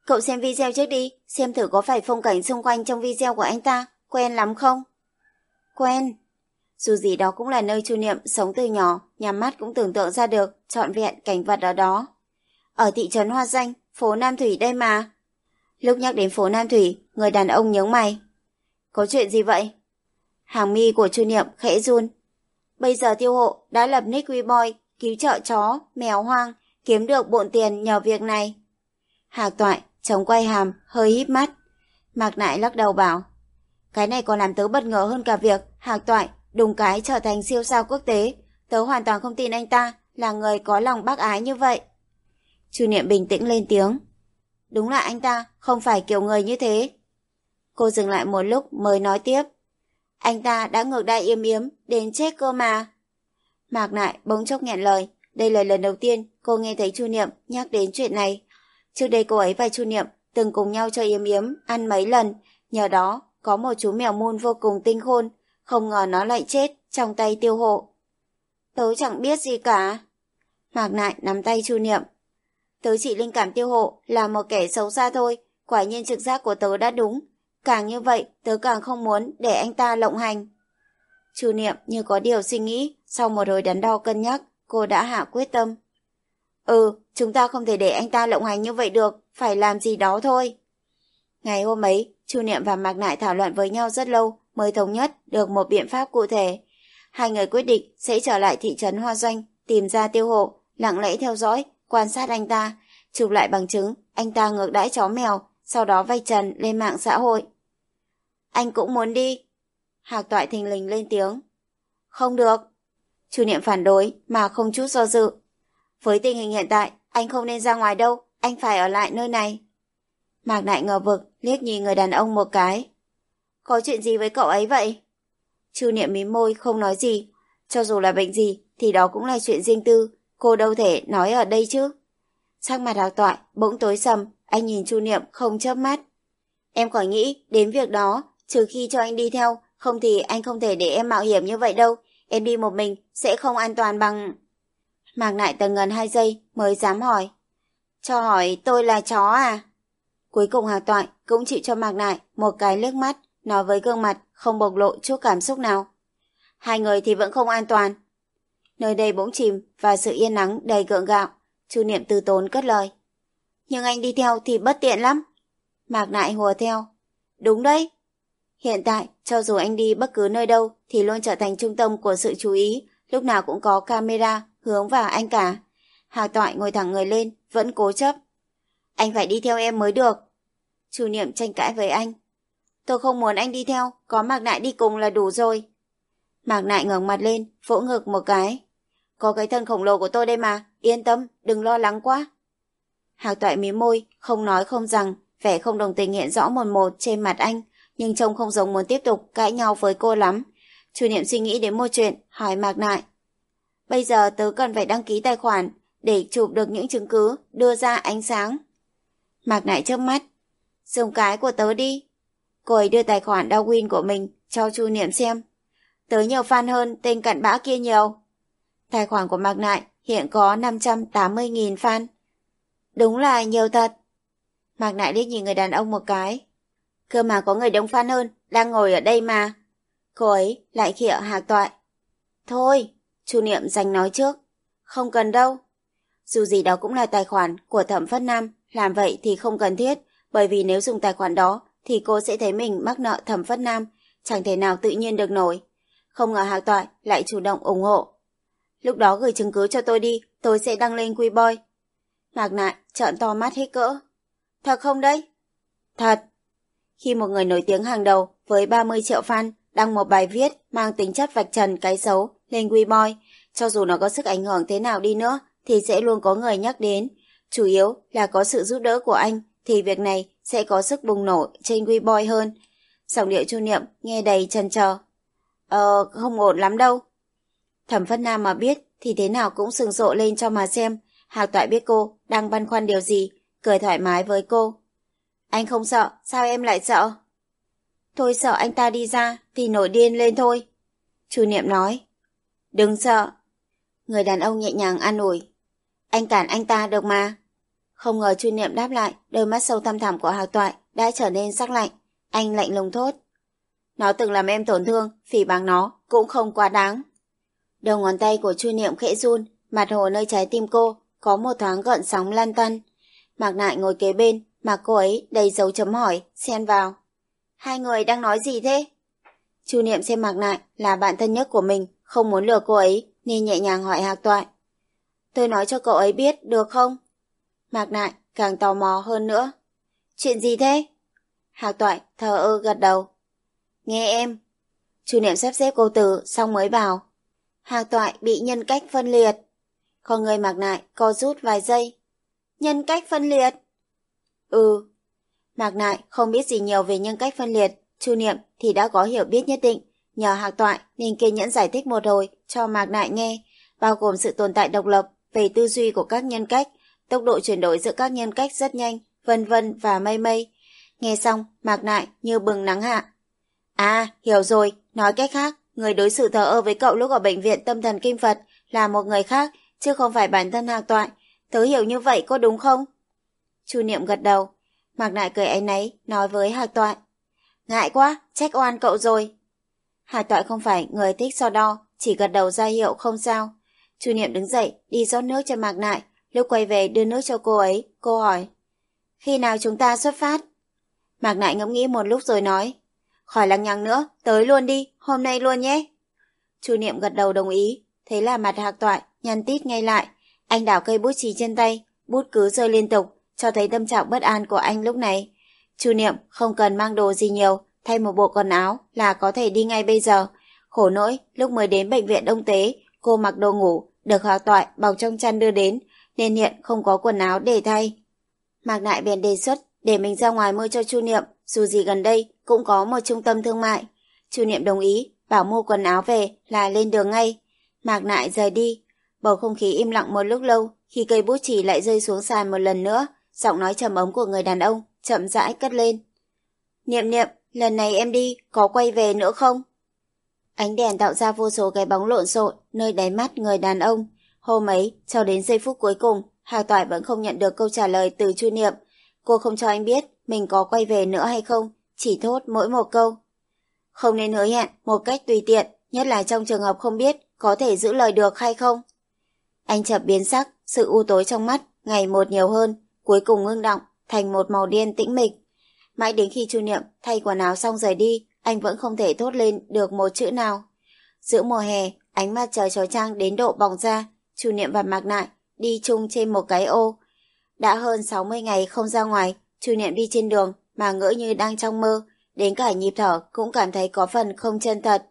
Cậu xem video trước đi, xem thử có phải phong cảnh xung quanh trong video của anh ta quen lắm không? Quen. Dù gì đó cũng là nơi Chu Niệm sống từ nhỏ, nhắm mắt cũng tưởng tượng ra được trọn vẹn cảnh vật ở đó. Ở thị trấn Hoa Danh, phố Nam Thủy đây mà. Lúc nhắc đến phố Nam Thủy, người đàn ông nhướng mày. Có chuyện gì vậy? Hàng mi của Chu Niệm khẽ run. Bây giờ tiêu hộ đã lập nick WeBoy, cứu trợ chó, mèo hoang, kiếm được bộn tiền nhờ việc này. Hạc toại, chống quay hàm, hơi híp mắt. Mạc nại lắc đầu bảo. Cái này còn làm tớ bất ngờ hơn cả việc Hạc toại đùng cái trở thành siêu sao quốc tế. Tớ hoàn toàn không tin anh ta là người có lòng bác ái như vậy. Chu Niệm bình tĩnh lên tiếng. Đúng là anh ta không phải kiểu người như thế. Cô dừng lại một lúc mới nói tiếp. Anh ta đã ngược đại yếm yếm đến chết cơ mà. Mạc Nại bỗng chốc nghẹn lời. Đây là lần đầu tiên cô nghe thấy Chu Niệm nhắc đến chuyện này. Trước đây cô ấy và Chu Niệm từng cùng nhau chơi yếm yếm ăn mấy lần. Nhờ đó có một chú mèo môn vô cùng tinh khôn. Không ngờ nó lại chết trong tay tiêu hộ. Tớ chẳng biết gì cả. Mạc Nại nắm tay Chu Niệm. Tớ chỉ linh cảm tiêu hộ là một kẻ xấu xa thôi. Quả nhiên trực giác của tớ đã đúng. Càng như vậy, tớ càng không muốn để anh ta lộng hành. Chu Niệm như có điều suy nghĩ, sau một hồi đắn đo cân nhắc, cô đã hạ quyết tâm. Ừ, chúng ta không thể để anh ta lộng hành như vậy được, phải làm gì đó thôi. Ngày hôm ấy, Chu Niệm và Mạc Nại thảo luận với nhau rất lâu mới thống nhất được một biện pháp cụ thể. Hai người quyết định sẽ trở lại thị trấn Hoa Doanh, tìm ra tiêu hộ, lặng lẽ theo dõi, quan sát anh ta, chụp lại bằng chứng anh ta ngược đãi chó mèo, sau đó vay trần lên mạng xã hội. Anh cũng muốn đi. Hạc toại thình lình lên tiếng. Không được. Chu niệm phản đối mà không chút do dự. Với tình hình hiện tại, anh không nên ra ngoài đâu, anh phải ở lại nơi này. Mạc Nại ngờ vực, liếc nhìn người đàn ông một cái. Có chuyện gì với cậu ấy vậy? Chu niệm mím môi không nói gì. Cho dù là bệnh gì thì đó cũng là chuyện riêng tư. Cô đâu thể nói ở đây chứ. Sắc mặt hạc toại bỗng tối sầm, anh nhìn Chu niệm không chớp mắt. Em khỏi nghĩ đến việc đó trừ khi cho anh đi theo, không thì anh không thể để em mạo hiểm như vậy đâu. Em đi một mình sẽ không an toàn bằng... Mạc Nại tần ngần hai giây mới dám hỏi. Cho hỏi tôi là chó à? Cuối cùng Hà Toại cũng chịu cho Mạc Nại một cái liếc mắt, nói với gương mặt không bộc lộ chút cảm xúc nào. Hai người thì vẫn không an toàn. Nơi đây bỗng chìm và sự yên nắng đầy gượng gạo. Chu Niệm từ tốn cất lời. Nhưng anh đi theo thì bất tiện lắm. Mạc Nại hùa theo. Đúng đấy, Hiện tại, cho dù anh đi bất cứ nơi đâu thì luôn trở thành trung tâm của sự chú ý, lúc nào cũng có camera hướng vào anh cả. Hà Toại ngồi thẳng người lên, vẫn cố chấp. Anh phải đi theo em mới được. Chủ niệm tranh cãi với anh. Tôi không muốn anh đi theo, có Mạc Nại đi cùng là đủ rồi. Mạc Nại ngẩng mặt lên, vỗ ngực một cái. Có cái thân khổng lồ của tôi đây mà, yên tâm, đừng lo lắng quá. Hạc toại mí môi, không nói không rằng, vẻ không đồng tình hiện rõ một một trên mặt anh, nhưng trông không giống muốn tiếp tục cãi nhau với cô lắm. Chủ niệm suy nghĩ đến một chuyện, hỏi Mạc Nại. Bây giờ tớ cần phải đăng ký tài khoản để chụp được những chứng cứ đưa ra ánh sáng. Mạc Nại chớp mắt. Dùng cái của tớ đi. Cô ấy đưa tài khoản Dawin của mình cho Chu Niệm xem. Tớ nhiều fan hơn tên cặn bã kia nhiều. Tài khoản của Mạc Nại hiện có 580.000 fan. Đúng là nhiều thật. Mạc Nại liếc nhìn người đàn ông một cái. Cơ mà có người đông fan hơn, đang ngồi ở đây mà. Cô ấy lại khịa hạc toại. Thôi, chu Niệm dành nói trước. Không cần đâu. Dù gì đó cũng là tài khoản của Thẩm Phất Nam, làm vậy thì không cần thiết, bởi vì nếu dùng tài khoản đó thì cô sẽ thấy mình mắc nợ Thẩm Phất Nam, chẳng thể nào tự nhiên được nổi. Không ngờ hạc toại lại chủ động ủng hộ. Lúc đó gửi chứng cứ cho tôi đi, tôi sẽ đăng lên Quy Boy. Mạc nại trợn to mắt hết cỡ. Thật không đấy? Thật. Khi một người nổi tiếng hàng đầu với 30 triệu fan đăng một bài viết mang tính chất vạch trần cái xấu lên WeBoy, cho dù nó có sức ảnh hưởng thế nào đi nữa thì sẽ luôn có người nhắc đến. Chủ yếu là có sự giúp đỡ của anh thì việc này sẽ có sức bùng nổ trên WeBoy hơn. Giọng điệu chu niệm nghe đầy chần chờ. Ờ, không ổn lắm đâu. Thẩm Phất Nam mà biết thì thế nào cũng sừng sộ lên cho mà xem. Hạc Toại biết cô đang băn khoăn điều gì, cười thoải mái với cô. Anh không sợ, sao em lại sợ? Tôi sợ anh ta đi ra thì nổi điên lên thôi. Chu Niệm nói. Đừng sợ. Người đàn ông nhẹ nhàng an ủi. Anh cản anh ta được mà. Không ngờ Chu Niệm đáp lại, đôi mắt sâu thăm thẳm của Hạc Toại đã trở nên sắc lạnh. Anh lạnh lùng thốt. Nó từng làm em tổn thương, phỉ bằng nó, cũng không quá đáng. Đầu ngón tay của Chu Niệm khẽ run, mặt hồ nơi trái tim cô có một thoáng gợn sóng lan tăn. Mạc Nại ngồi kế bên, mà cô ấy đầy dấu chấm hỏi, xen vào. Hai người đang nói gì thế? Chu Niệm xem Mạc Nại là bạn thân nhất của mình, không muốn lừa cô ấy, nên nhẹ nhàng hỏi Hạc Toại. Tôi nói cho cậu ấy biết, được không? Mạc Nại càng tò mò hơn nữa. Chuyện gì thế? Hạc Toại thờ ơ gật đầu. Nghe em. Chu Niệm sắp xếp câu từ xong mới bảo. Hạc Toại bị nhân cách phân liệt. Con người Mạc Nại co rút vài giây. Nhân cách phân liệt? Ừ. Mạc Nại không biết gì nhiều về nhân cách phân liệt, Chu Niệm thì đã có hiểu biết nhất định. Nhờ Hạc Toại nên kiên nhẫn giải thích một hồi cho Mạc Nại nghe, bao gồm sự tồn tại độc lập về tư duy của các nhân cách, tốc độ chuyển đổi giữa các nhân cách rất nhanh, vân vân và mây mây. Nghe xong, Mạc Nại như bừng nắng hạ. À, hiểu rồi, nói cách khác, người đối xử thờ ơ với cậu lúc ở bệnh viện tâm thần kinh Phật là một người khác, chứ không phải bản thân Hạc Toại. Tớ hiểu như vậy có đúng không? Chu Niệm gật đầu. Mạc Nại cười áy náy, nói với Hạc Toại. Ngại quá, trách oan cậu rồi. Hạc Toại không phải người thích so đo, chỉ gật đầu ra hiệu không sao. Chu Niệm đứng dậy, đi rót nước cho Mạc Nại, lúc quay về đưa nước cho cô ấy, cô hỏi. Khi nào chúng ta xuất phát? Mạc Nại ngẫm nghĩ một lúc rồi nói. Khỏi lằng nhằng nữa, tới luôn đi, hôm nay luôn nhé. Chu Niệm gật đầu đồng ý, thế là mặt Hạc Toại nhăn tít ngay lại. Anh đảo cây bút chì trên tay, bút cứ rơi liên tục, cho thấy tâm trạng bất an của anh lúc này. Chu Niệm không cần mang đồ gì nhiều, thay một bộ quần áo là có thể đi ngay bây giờ. Khổ nỗi, lúc mới đến bệnh viện đông tế, cô mặc đồ ngủ, được hòa Toại bọc trong chăn đưa đến, nên hiện không có quần áo để thay. Mạc Nại bèn đề xuất để mình ra ngoài mua cho Chu Niệm, dù gì gần đây cũng có một trung tâm thương mại. Chu Niệm đồng ý, bảo mua quần áo về là lên đường ngay. Mạc Nại rời đi, bầu không khí im lặng một lúc lâu khi cây bút chỉ lại rơi xuống sàn một lần nữa, giọng nói trầm ấm của người đàn ông chậm rãi cất lên. Niệm niệm, lần này em đi, có quay về nữa không? Ánh đèn tạo ra vô số cái bóng lộn xộn nơi đáy mắt người đàn ông. Hôm ấy, cho đến giây phút cuối cùng, Hà Toại vẫn không nhận được câu trả lời từ Chu Niệm. Cô không cho anh biết mình có quay về nữa hay không, chỉ thốt mỗi một câu. Không nên hứa hẹn một cách tùy tiện, nhất là trong trường hợp không biết có thể giữ lời được hay không. Anh chợt biến sắc, sự u tối trong mắt ngày một nhiều hơn, cuối cùng ngưng động thành một màu đen tĩnh mịch. Mãi đến khi Chu Niệm thay quần áo xong rời đi, anh vẫn không thể thốt lên được một chữ nào. Giữa mùa hè, ánh mặt trời trói trang đến độ bỏng ra, Chu Niệm và Mạc Nại đi chung trên một cái ô. Đã hơn 60 ngày không ra ngoài, Chu Niệm đi trên đường mà ngỡ như đang trong mơ, đến cả nhịp thở cũng cảm thấy có phần không chân thật.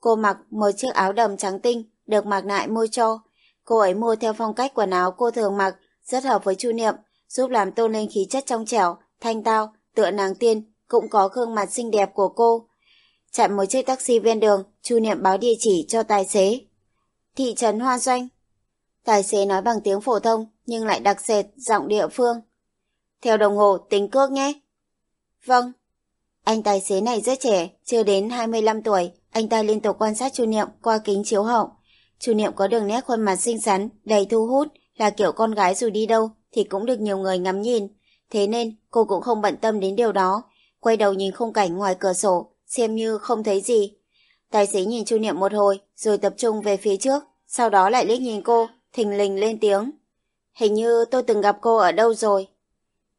Cô mặc một chiếc áo đầm trắng tinh được Mạc Nại mua cho. Cô ấy mua theo phong cách quần áo cô thường mặc, rất hợp với Chu Niệm, giúp làm tôn lên khí chất trong trẻo, thanh tao, tựa nàng tiên, cũng có gương mặt xinh đẹp của cô. Chặn một chiếc taxi ven đường, Chu Niệm báo địa chỉ cho tài xế. Thị trấn Hoa Doanh. Tài xế nói bằng tiếng phổ thông nhưng lại đặc sệt giọng địa phương. Theo đồng hồ tính cước nhé. Vâng. Anh tài xế này rất trẻ, chưa đến 25 tuổi, anh ta liên tục quan sát Chu Niệm qua kính chiếu hậu. Chu Niệm có đường nét khuôn mặt xinh xắn, đầy thu hút, là kiểu con gái dù đi đâu thì cũng được nhiều người ngắm nhìn. Thế nên cô cũng không bận tâm đến điều đó, quay đầu nhìn khung cảnh ngoài cửa sổ, xem như không thấy gì. Tài xế nhìn Chu Niệm một hồi, rồi tập trung về phía trước, sau đó lại liếc nhìn cô, thình lình lên tiếng. Hình như tôi từng gặp cô ở đâu rồi.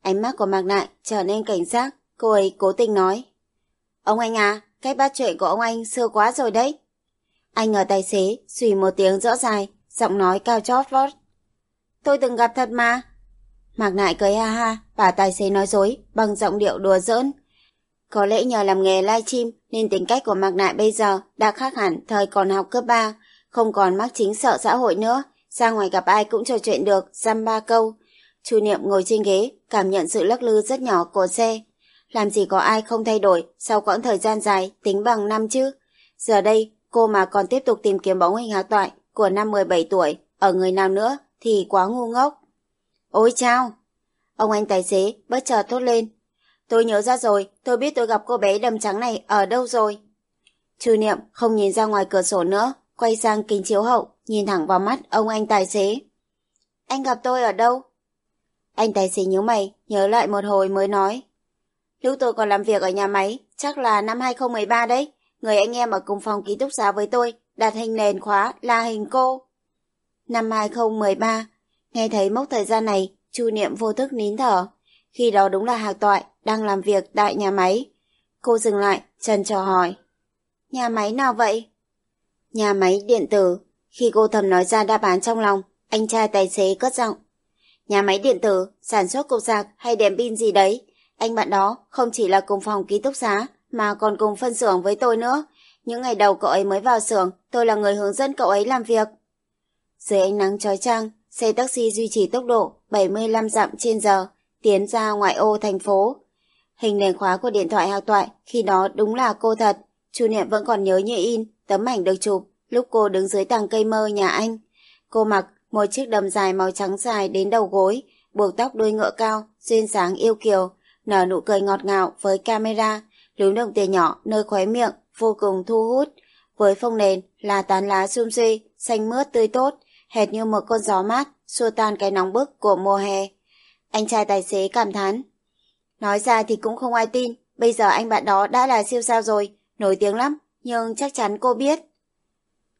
Ánh mắt của Mạc Nại trở nên cảnh giác, cô ấy cố tình nói. Ông anh à, cách bắt chuyện của ông anh xưa quá rồi đấy. Anh ở tài xế, xùy một tiếng rõ dài, giọng nói cao chót vót. Tôi từng gặp thật mà. Mạc Nại cười ha ha, bà tài xế nói dối, bằng giọng điệu đùa giỡn. Có lẽ nhờ làm nghề livestream nên tính cách của Mạc Nại bây giờ đã khác hẳn thời còn học cấp 3, không còn mắc chính sợ xã hội nữa, ra ngoài gặp ai cũng trò chuyện được, dăm ba câu. Chu Niệm ngồi trên ghế, cảm nhận sự lắc lư rất nhỏ của xe. Làm gì có ai không thay đổi sau quãng thời gian dài tính bằng năm chứ. Giờ đây, cô mà còn tiếp tục tìm kiếm bóng hình hạc toại của năm 17 tuổi ở người nào nữa thì quá ngu ngốc. Ôi chao! Ông anh tài xế bất chợt thốt lên. Tôi nhớ ra rồi, tôi biết tôi gặp cô bé đầm trắng này ở đâu rồi. Chu Niệm không nhìn ra ngoài cửa sổ nữa, quay sang kính chiếu hậu, nhìn thẳng vào mắt ông anh tài xế. Anh gặp tôi ở đâu? Anh tài xế nhíu mày, nhớ lại một hồi mới nói. Lúc tôi còn làm việc ở nhà máy, chắc là năm 2013 đấy. người anh em ở cùng phòng ký túc xá với tôi đặt hình nền khóa là hình cô. Năm 2013, nghe thấy mốc thời gian này, Chu Niệm vô thức nín thở. Khi đó đúng là Hạc Toại đang làm việc tại nhà máy. Cô dừng lại, trần trò hỏi. Nhà máy nào vậy? Nhà máy điện tử. Khi cô thầm nói ra đáp án trong lòng, anh trai tài xế cất giọng. Nhà máy điện tử, sản xuất cục sạc hay đèn pin gì đấy. Anh bạn đó không chỉ là cùng phòng ký túc xá, mà còn cùng phân xưởng với tôi nữa. Những ngày đầu cậu ấy mới vào xưởng, tôi là người hướng dẫn cậu ấy làm việc. Dưới ánh nắng trói trang, xe taxi duy trì tốc độ 75 dặm trên giờ, tiến ra ngoại ô thành phố. Hình nền khóa của điện thoại hạc toại khi đó đúng là cô thật. Chu Niệm vẫn còn nhớ như in tấm ảnh được chụp lúc cô đứng dưới tàng cây mơ nhà anh. Cô mặc một chiếc đầm dài màu trắng dài đến đầu gối, buộc tóc đuôi ngựa cao, duyên dáng yêu kiều, nở nụ cười ngọt ngào với camera, lúm đồng tiền nhỏ nơi khóe miệng, vô cùng thu hút. Với phong nền là tán lá sum suy, xanh mướt tươi tốt, hệt như một cơn gió mát, xua tan cái nóng bức của mùa hè. Anh trai tài xế cảm thán. Nói ra thì cũng không ai tin, bây giờ anh bạn đó đã là siêu sao rồi, nổi tiếng lắm, nhưng chắc chắn cô biết.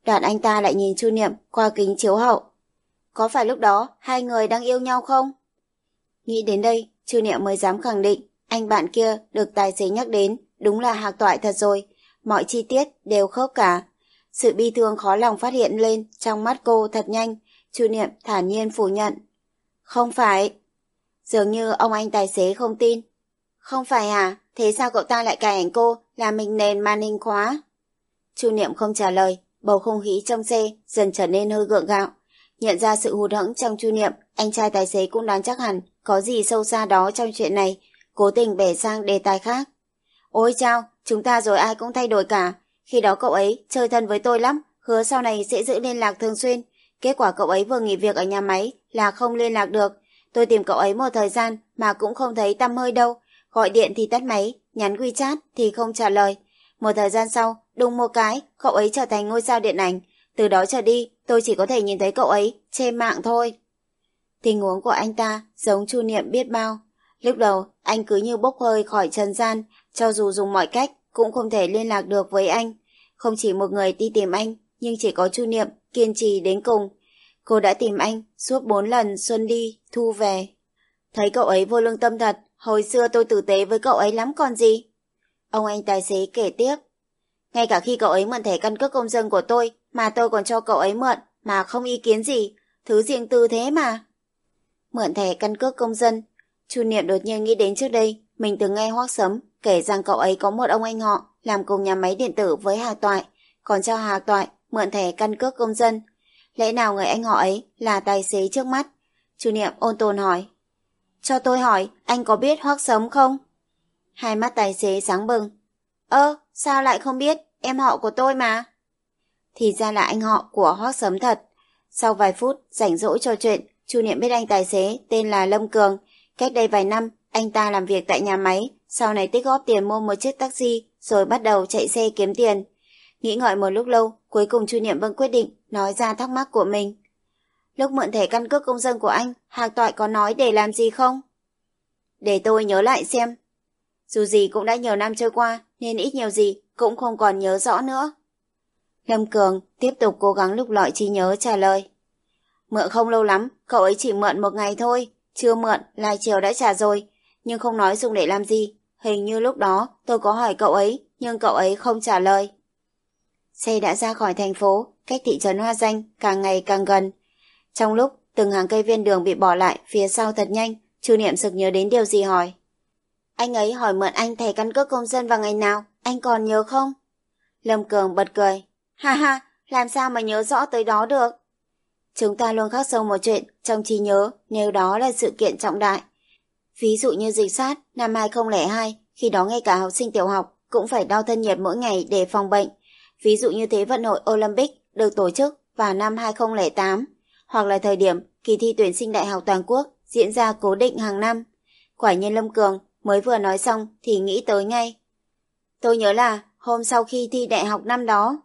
Đoạn anh ta lại nhìn Chu Niệm qua kính chiếu hậu. Có phải lúc đó hai người đang yêu nhau không? Nghĩ đến đây, Chu Niệm mới dám khẳng định anh bạn kia được tài xế nhắc đến đúng là hạc toại thật rồi. Mọi chi tiết đều khớp cả. Sự bi thương khó lòng phát hiện lên trong mắt cô thật nhanh. Chu Niệm thản nhiên phủ nhận. Không phải. Dường như ông anh tài xế không tin. Không phải à? Thế sao cậu ta lại cài ảnh cô là mình nền màn hình khóa? Chu Niệm không trả lời. Bầu không khí trong xe dần trở nên hơi gượng gạo. Nhận ra sự hụt hẫng trong Chu Niệm, anh trai tài xế cũng đoán chắc hẳn có gì sâu xa đó trong chuyện này, cố tình bẻ sang đề tài khác. Ôi chao, chúng ta rồi ai cũng thay đổi cả. Khi đó cậu ấy chơi thân với tôi lắm, hứa sau này sẽ giữ liên lạc thường xuyên. Kết quả cậu ấy vừa nghỉ việc ở nhà máy là không liên lạc được. Tôi tìm cậu ấy một thời gian mà cũng không thấy tăm hơi đâu. Gọi điện thì tắt máy, nhắn WeChat thì không trả lời. Một thời gian sau, đùng một cái, cậu ấy trở thành ngôi sao điện ảnh. Từ đó trở đi, tôi chỉ có thể nhìn thấy cậu ấy trên mạng thôi. Tình huống của anh ta giống Chu Niệm biết bao. Lúc đầu, anh cứ như bốc hơi khỏi trần gian, cho dù dùng mọi cách cũng không thể liên lạc được với anh. Không chỉ một người đi tìm anh, nhưng chỉ có Chu Niệm kiên trì đến cùng. Cô đã tìm anh suốt bốn lần xuân đi, thu về. Thấy cậu ấy vô lương tâm thật, hồi xưa tôi tử tế với cậu ấy lắm còn gì. Ông anh tài xế kể tiếp. Ngay cả khi cậu ấy mượn thẻ căn cước công dân của tôi, mà tôi còn cho cậu ấy mượn, mà không ý kiến gì, thứ riêng tư thế mà. Mượn thẻ căn cước công dân, Chu Niệm đột nhiên nghĩ đến trước đây, mình từng nghe Hoác Sấm kể rằng cậu ấy có một ông anh họ làm cùng nhà máy điện tử với Hà Toại, còn cho Hà Toại mượn thẻ căn cước công dân. Lẽ nào người anh họ ấy là tài xế trước mắt? Chu Niệm ôn tồn hỏi. Cho tôi hỏi, anh có biết Hoác Sấm không? Hai mắt tài xế sáng bừng. Ơ, sao lại không biết, em họ của tôi mà. Thì ra là anh họ của Hoác Sấm thật. Sau vài phút rảnh rỗi trò chuyện, Chu Niệm biết anh tài xế tên là Lâm Cường. Cách đây vài năm, anh ta làm việc tại nhà máy, sau này tích góp tiền mua một chiếc taxi, rồi bắt đầu chạy xe kiếm tiền. Nghĩ ngợi một lúc lâu, cuối cùng Chu Niệm Vân quyết định nói ra thắc mắc của mình. Lúc mượn thẻ căn cước công dân của anh, Hạc Toại có nói để làm gì không? Để tôi nhớ lại xem. Dù gì cũng đã nhiều năm trôi qua, nên ít nhiều gì cũng không còn nhớ rõ nữa. Lâm Cường tiếp tục cố gắng lục lọi trí nhớ trả lời. Mượn không lâu lắm, cậu ấy chỉ mượn một ngày thôi. Chưa mượn, lai chiều đã trả rồi. Nhưng không nói dùng để làm gì. Hình như lúc đó tôi có hỏi cậu ấy, nhưng cậu ấy không trả lời. Xe đã ra khỏi thành phố, cách thị trấn Hoa Danh càng ngày càng gần. Trong lúc từng hàng cây viên đường bị bỏ lại phía sau thật nhanh, Chu Niệm sực nhớ đến điều gì hỏi. Anh ấy hỏi mượn anh thẻ căn cước công dân vào ngày nào, anh còn nhớ không? Lâm Cường bật cười. Ha ha, làm sao mà nhớ rõ tới đó được? Chúng ta luôn khắc sâu một chuyện trong trí nhớ nếu đó là sự kiện trọng đại. Ví dụ như dịch sát năm 2002, khi đó ngay cả học sinh tiểu học cũng phải đo thân nhiệt mỗi ngày để phòng bệnh. Ví dụ như Thế vận hội Olympic được tổ chức vào năm 2008, hoặc là thời điểm kỳ thi tuyển sinh đại học toàn quốc diễn ra cố định hàng năm. Quả nhiên Lâm Cường mới vừa nói xong thì nghĩ tới ngay. Tôi nhớ là hôm sau khi thi đại học năm đó.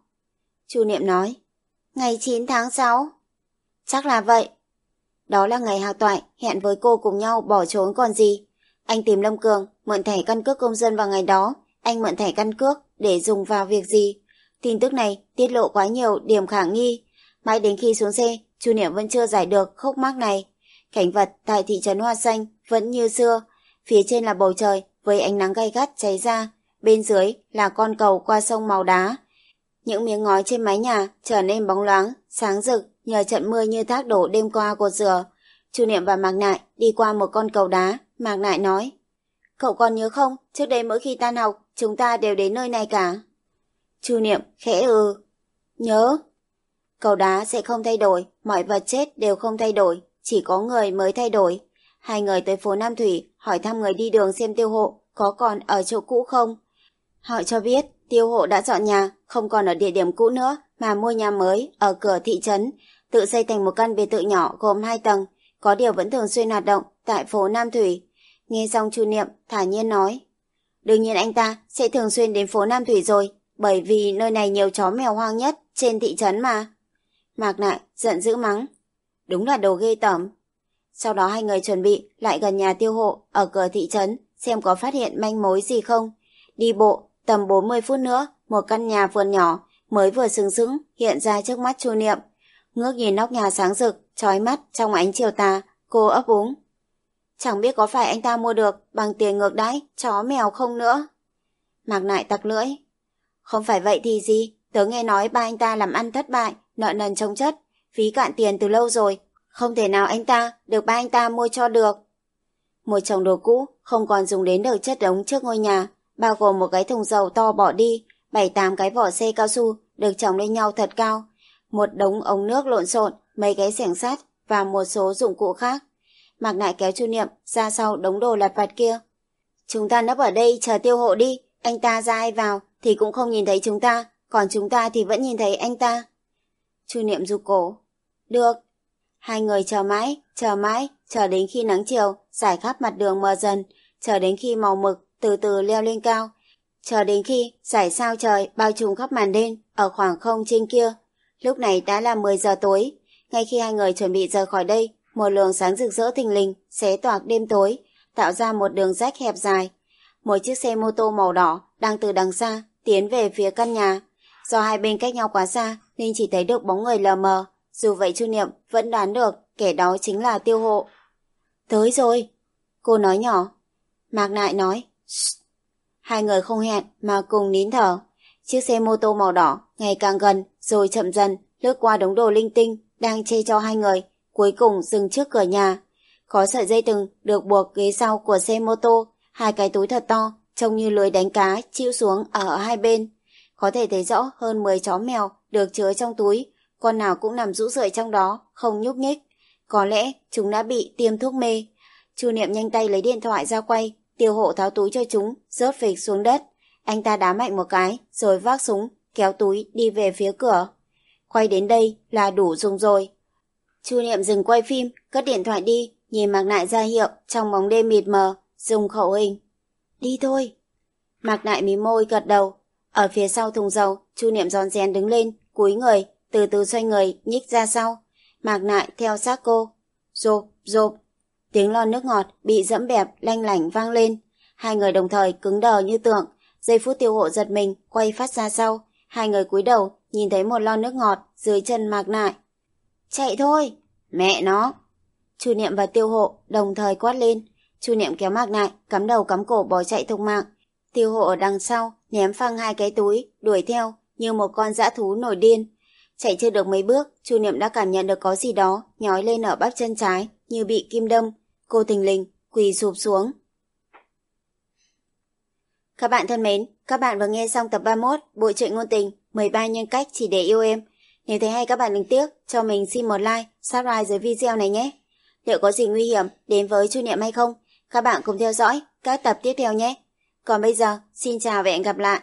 Chu Niệm nói, ngày 9 tháng 6. Chắc là vậy. Đó là ngày Hạc Toại hẹn với cô cùng nhau bỏ trốn còn gì. Anh tìm Lâm Cường, mượn thẻ căn cước công dân vào ngày đó. Anh mượn thẻ căn cước để dùng vào việc gì. Tin tức này tiết lộ quá nhiều điểm khả nghi. Mãi đến khi xuống xe, Chu Niệm vẫn chưa giải được khúc mắc này. Cảnh vật tại thị trấn Hoa Xanh vẫn như xưa. Phía trên là bầu trời với ánh nắng gay gắt cháy ra. Bên dưới là con cầu qua sông màu đá. Những miếng ngói trên mái nhà trở nên bóng loáng, sáng rực nhờ trận mưa như thác đổ đêm qua của dừa. Chu Niệm và Mạc Nại đi qua một con cầu đá, Mạc Nại nói. Cậu còn nhớ không, trước đây mỗi khi tan học, chúng ta đều đến nơi này cả. Chu Niệm khẽ ừ. Nhớ. Cầu đá sẽ không thay đổi, mọi vật chết đều không thay đổi, chỉ có người mới thay đổi. Hai người tới phố Nam Thủy hỏi thăm người đi đường xem tiêu hộ có còn ở chỗ cũ không. Họ cho biết tiêu hộ đã dọn nhà, không còn ở địa điểm cũ nữa mà mua nhà mới ở cửa thị trấn, tự xây thành một căn biệt thự nhỏ gồm hai tầng, có điều vẫn thường xuyên hoạt động tại phố Nam Thủy. Nghe xong Chu Niệm thả nhiên nói, đương nhiên anh ta sẽ thường xuyên đến phố Nam Thủy rồi, bởi vì nơi này nhiều chó mèo hoang nhất trên thị trấn mà. Mạc Nại giận dữ mắng, đúng là đồ ghê tởm. Sau đó hai người chuẩn bị lại gần nhà tiêu hộ ở cửa thị trấn xem có phát hiện manh mối gì không. Đi bộ tầm 40 phút nữa, một căn nhà vườn nhỏ mới vừa sừng sững hiện ra trước mắt Chu Niệm. Ngước nhìn nóc nhà sáng rực, trói mắt trong ánh chiều tà, cô ấp úng. Chẳng biết có phải anh ta mua được bằng tiền ngược đãi, chó mèo không nữa. Mạc nại tặc lưỡi. Không phải vậy thì gì, tớ nghe nói ba anh ta làm ăn thất bại, nợ nần chống chất, phí cạn tiền từ lâu rồi. Không thể nào anh ta được ba anh ta mua cho được. Một chồng đồ cũ không còn dùng đến được chất đống trước ngôi nhà, bao gồm một cái thùng dầu to bỏ đi, bảy tám cái vỏ xe cao su được chồng lên nhau thật cao, một đống ống nước lộn xộn, mấy cái xẻng sắt và một số dụng cụ khác. Mạc Nại kéo Chu Niệm ra sau đống đồ lặt vặt kia. Chúng ta nấp ở đây chờ tiêu hộ đi, anh ta ra ai vào thì cũng không nhìn thấy chúng ta, còn chúng ta thì vẫn nhìn thấy anh ta. Chu Niệm rụt cổ. Được. Hai người chờ mãi, chờ mãi, chờ đến khi nắng chiều giải khắp mặt đường mờ dần, chờ đến khi màu mực từ từ leo lên cao, chờ đến khi giải sao trời bao trùm khắp màn đêm ở khoảng không trên kia. Lúc này đã là 10 giờ tối, ngay khi hai người chuẩn bị rời khỏi đây, một luồng sáng rực rỡ thình lình xé toạc đêm tối, tạo ra một đường rách hẹp dài. Một chiếc xe mô tô màu đỏ đang từ đằng xa tiến về phía căn nhà. Do hai bên cách nhau quá xa nên chỉ thấy được bóng người lờ mờ. Dù vậy Chu Niệm vẫn đoán được kẻ đó chính là tiêu hộ. Tới rồi. Cô nói nhỏ. Mạc Nại nói. Hai người không hẹn mà cùng nín thở. Chiếc xe mô tô màu đỏ ngày càng gần rồi chậm dần lướt qua đống đồ linh tinh đang che cho hai người cuối cùng dừng trước cửa nhà. Có sợi dây từng được buộc ghế sau của xe mô tô, hai cái túi thật to, trông như lưới đánh cá chiêu xuống ở hai bên. Có thể thấy rõ hơn 10 chó mèo được chứa trong túi, con nào cũng nằm rũ rượi trong đó, không nhúc nhích. Có lẽ chúng đã bị tiêm thuốc mê. Chu Niệm nhanh tay lấy điện thoại ra quay, tiêu hộ tháo túi cho chúng, rớt phịch xuống đất. Anh ta đá mạnh một cái, rồi vác súng, kéo túi đi về phía cửa. Quay đến đây là đủ dùng rồi. Chu Niệm dừng quay phim, cất điện thoại đi, nhìn Mạc Nại ra hiệu trong bóng đêm mịt mờ, dùng khẩu hình. Đi thôi. Mạc Nại mí môi gật đầu. Ở phía sau thùng dầu, Chu Niệm giòn rén đứng lên, cúi người, từ từ xoay người, nhích ra sau. Mạc Nại theo sát cô. Rộp, rộp. Tiếng lon nước ngọt bị dẫm bẹp, lanh lảnh vang lên. Hai người đồng thời cứng đờ như tượng. Giây phút tiêu hộ giật mình, quay phát ra sau. Hai người cúi đầu, nhìn thấy một lon nước ngọt dưới chân Mạc Nại. Chạy thôi! Mẹ nó! Chu Niệm và Tiêu Hộ đồng thời quát lên. Chu Niệm kéo Mạc Nại, cắm đầu cắm cổ bỏ chạy thục mạng. Tiêu Hộ ở đằng sau, ném phăng hai cái túi, đuổi theo như một con dã thú nổi điên. Chạy chưa được mấy bước, Chu Niệm đã cảm nhận được có gì đó nhói lên ở bắp chân trái như bị kim đâm. Cô tình lình, quỳ sụp xuống. Các bạn thân mến, các bạn vừa nghe xong tập 31 Bộ truyện ngôn tình 13 nhân cách chỉ để yêu em. Nếu thấy hay các bạn đừng tiếc, cho mình xin một like, subscribe dưới video này nhé. Liệu có gì nguy hiểm đến với Chu Niệm hay không? Các bạn cùng theo dõi các tập tiếp theo nhé. Còn bây giờ, xin chào và hẹn gặp lại.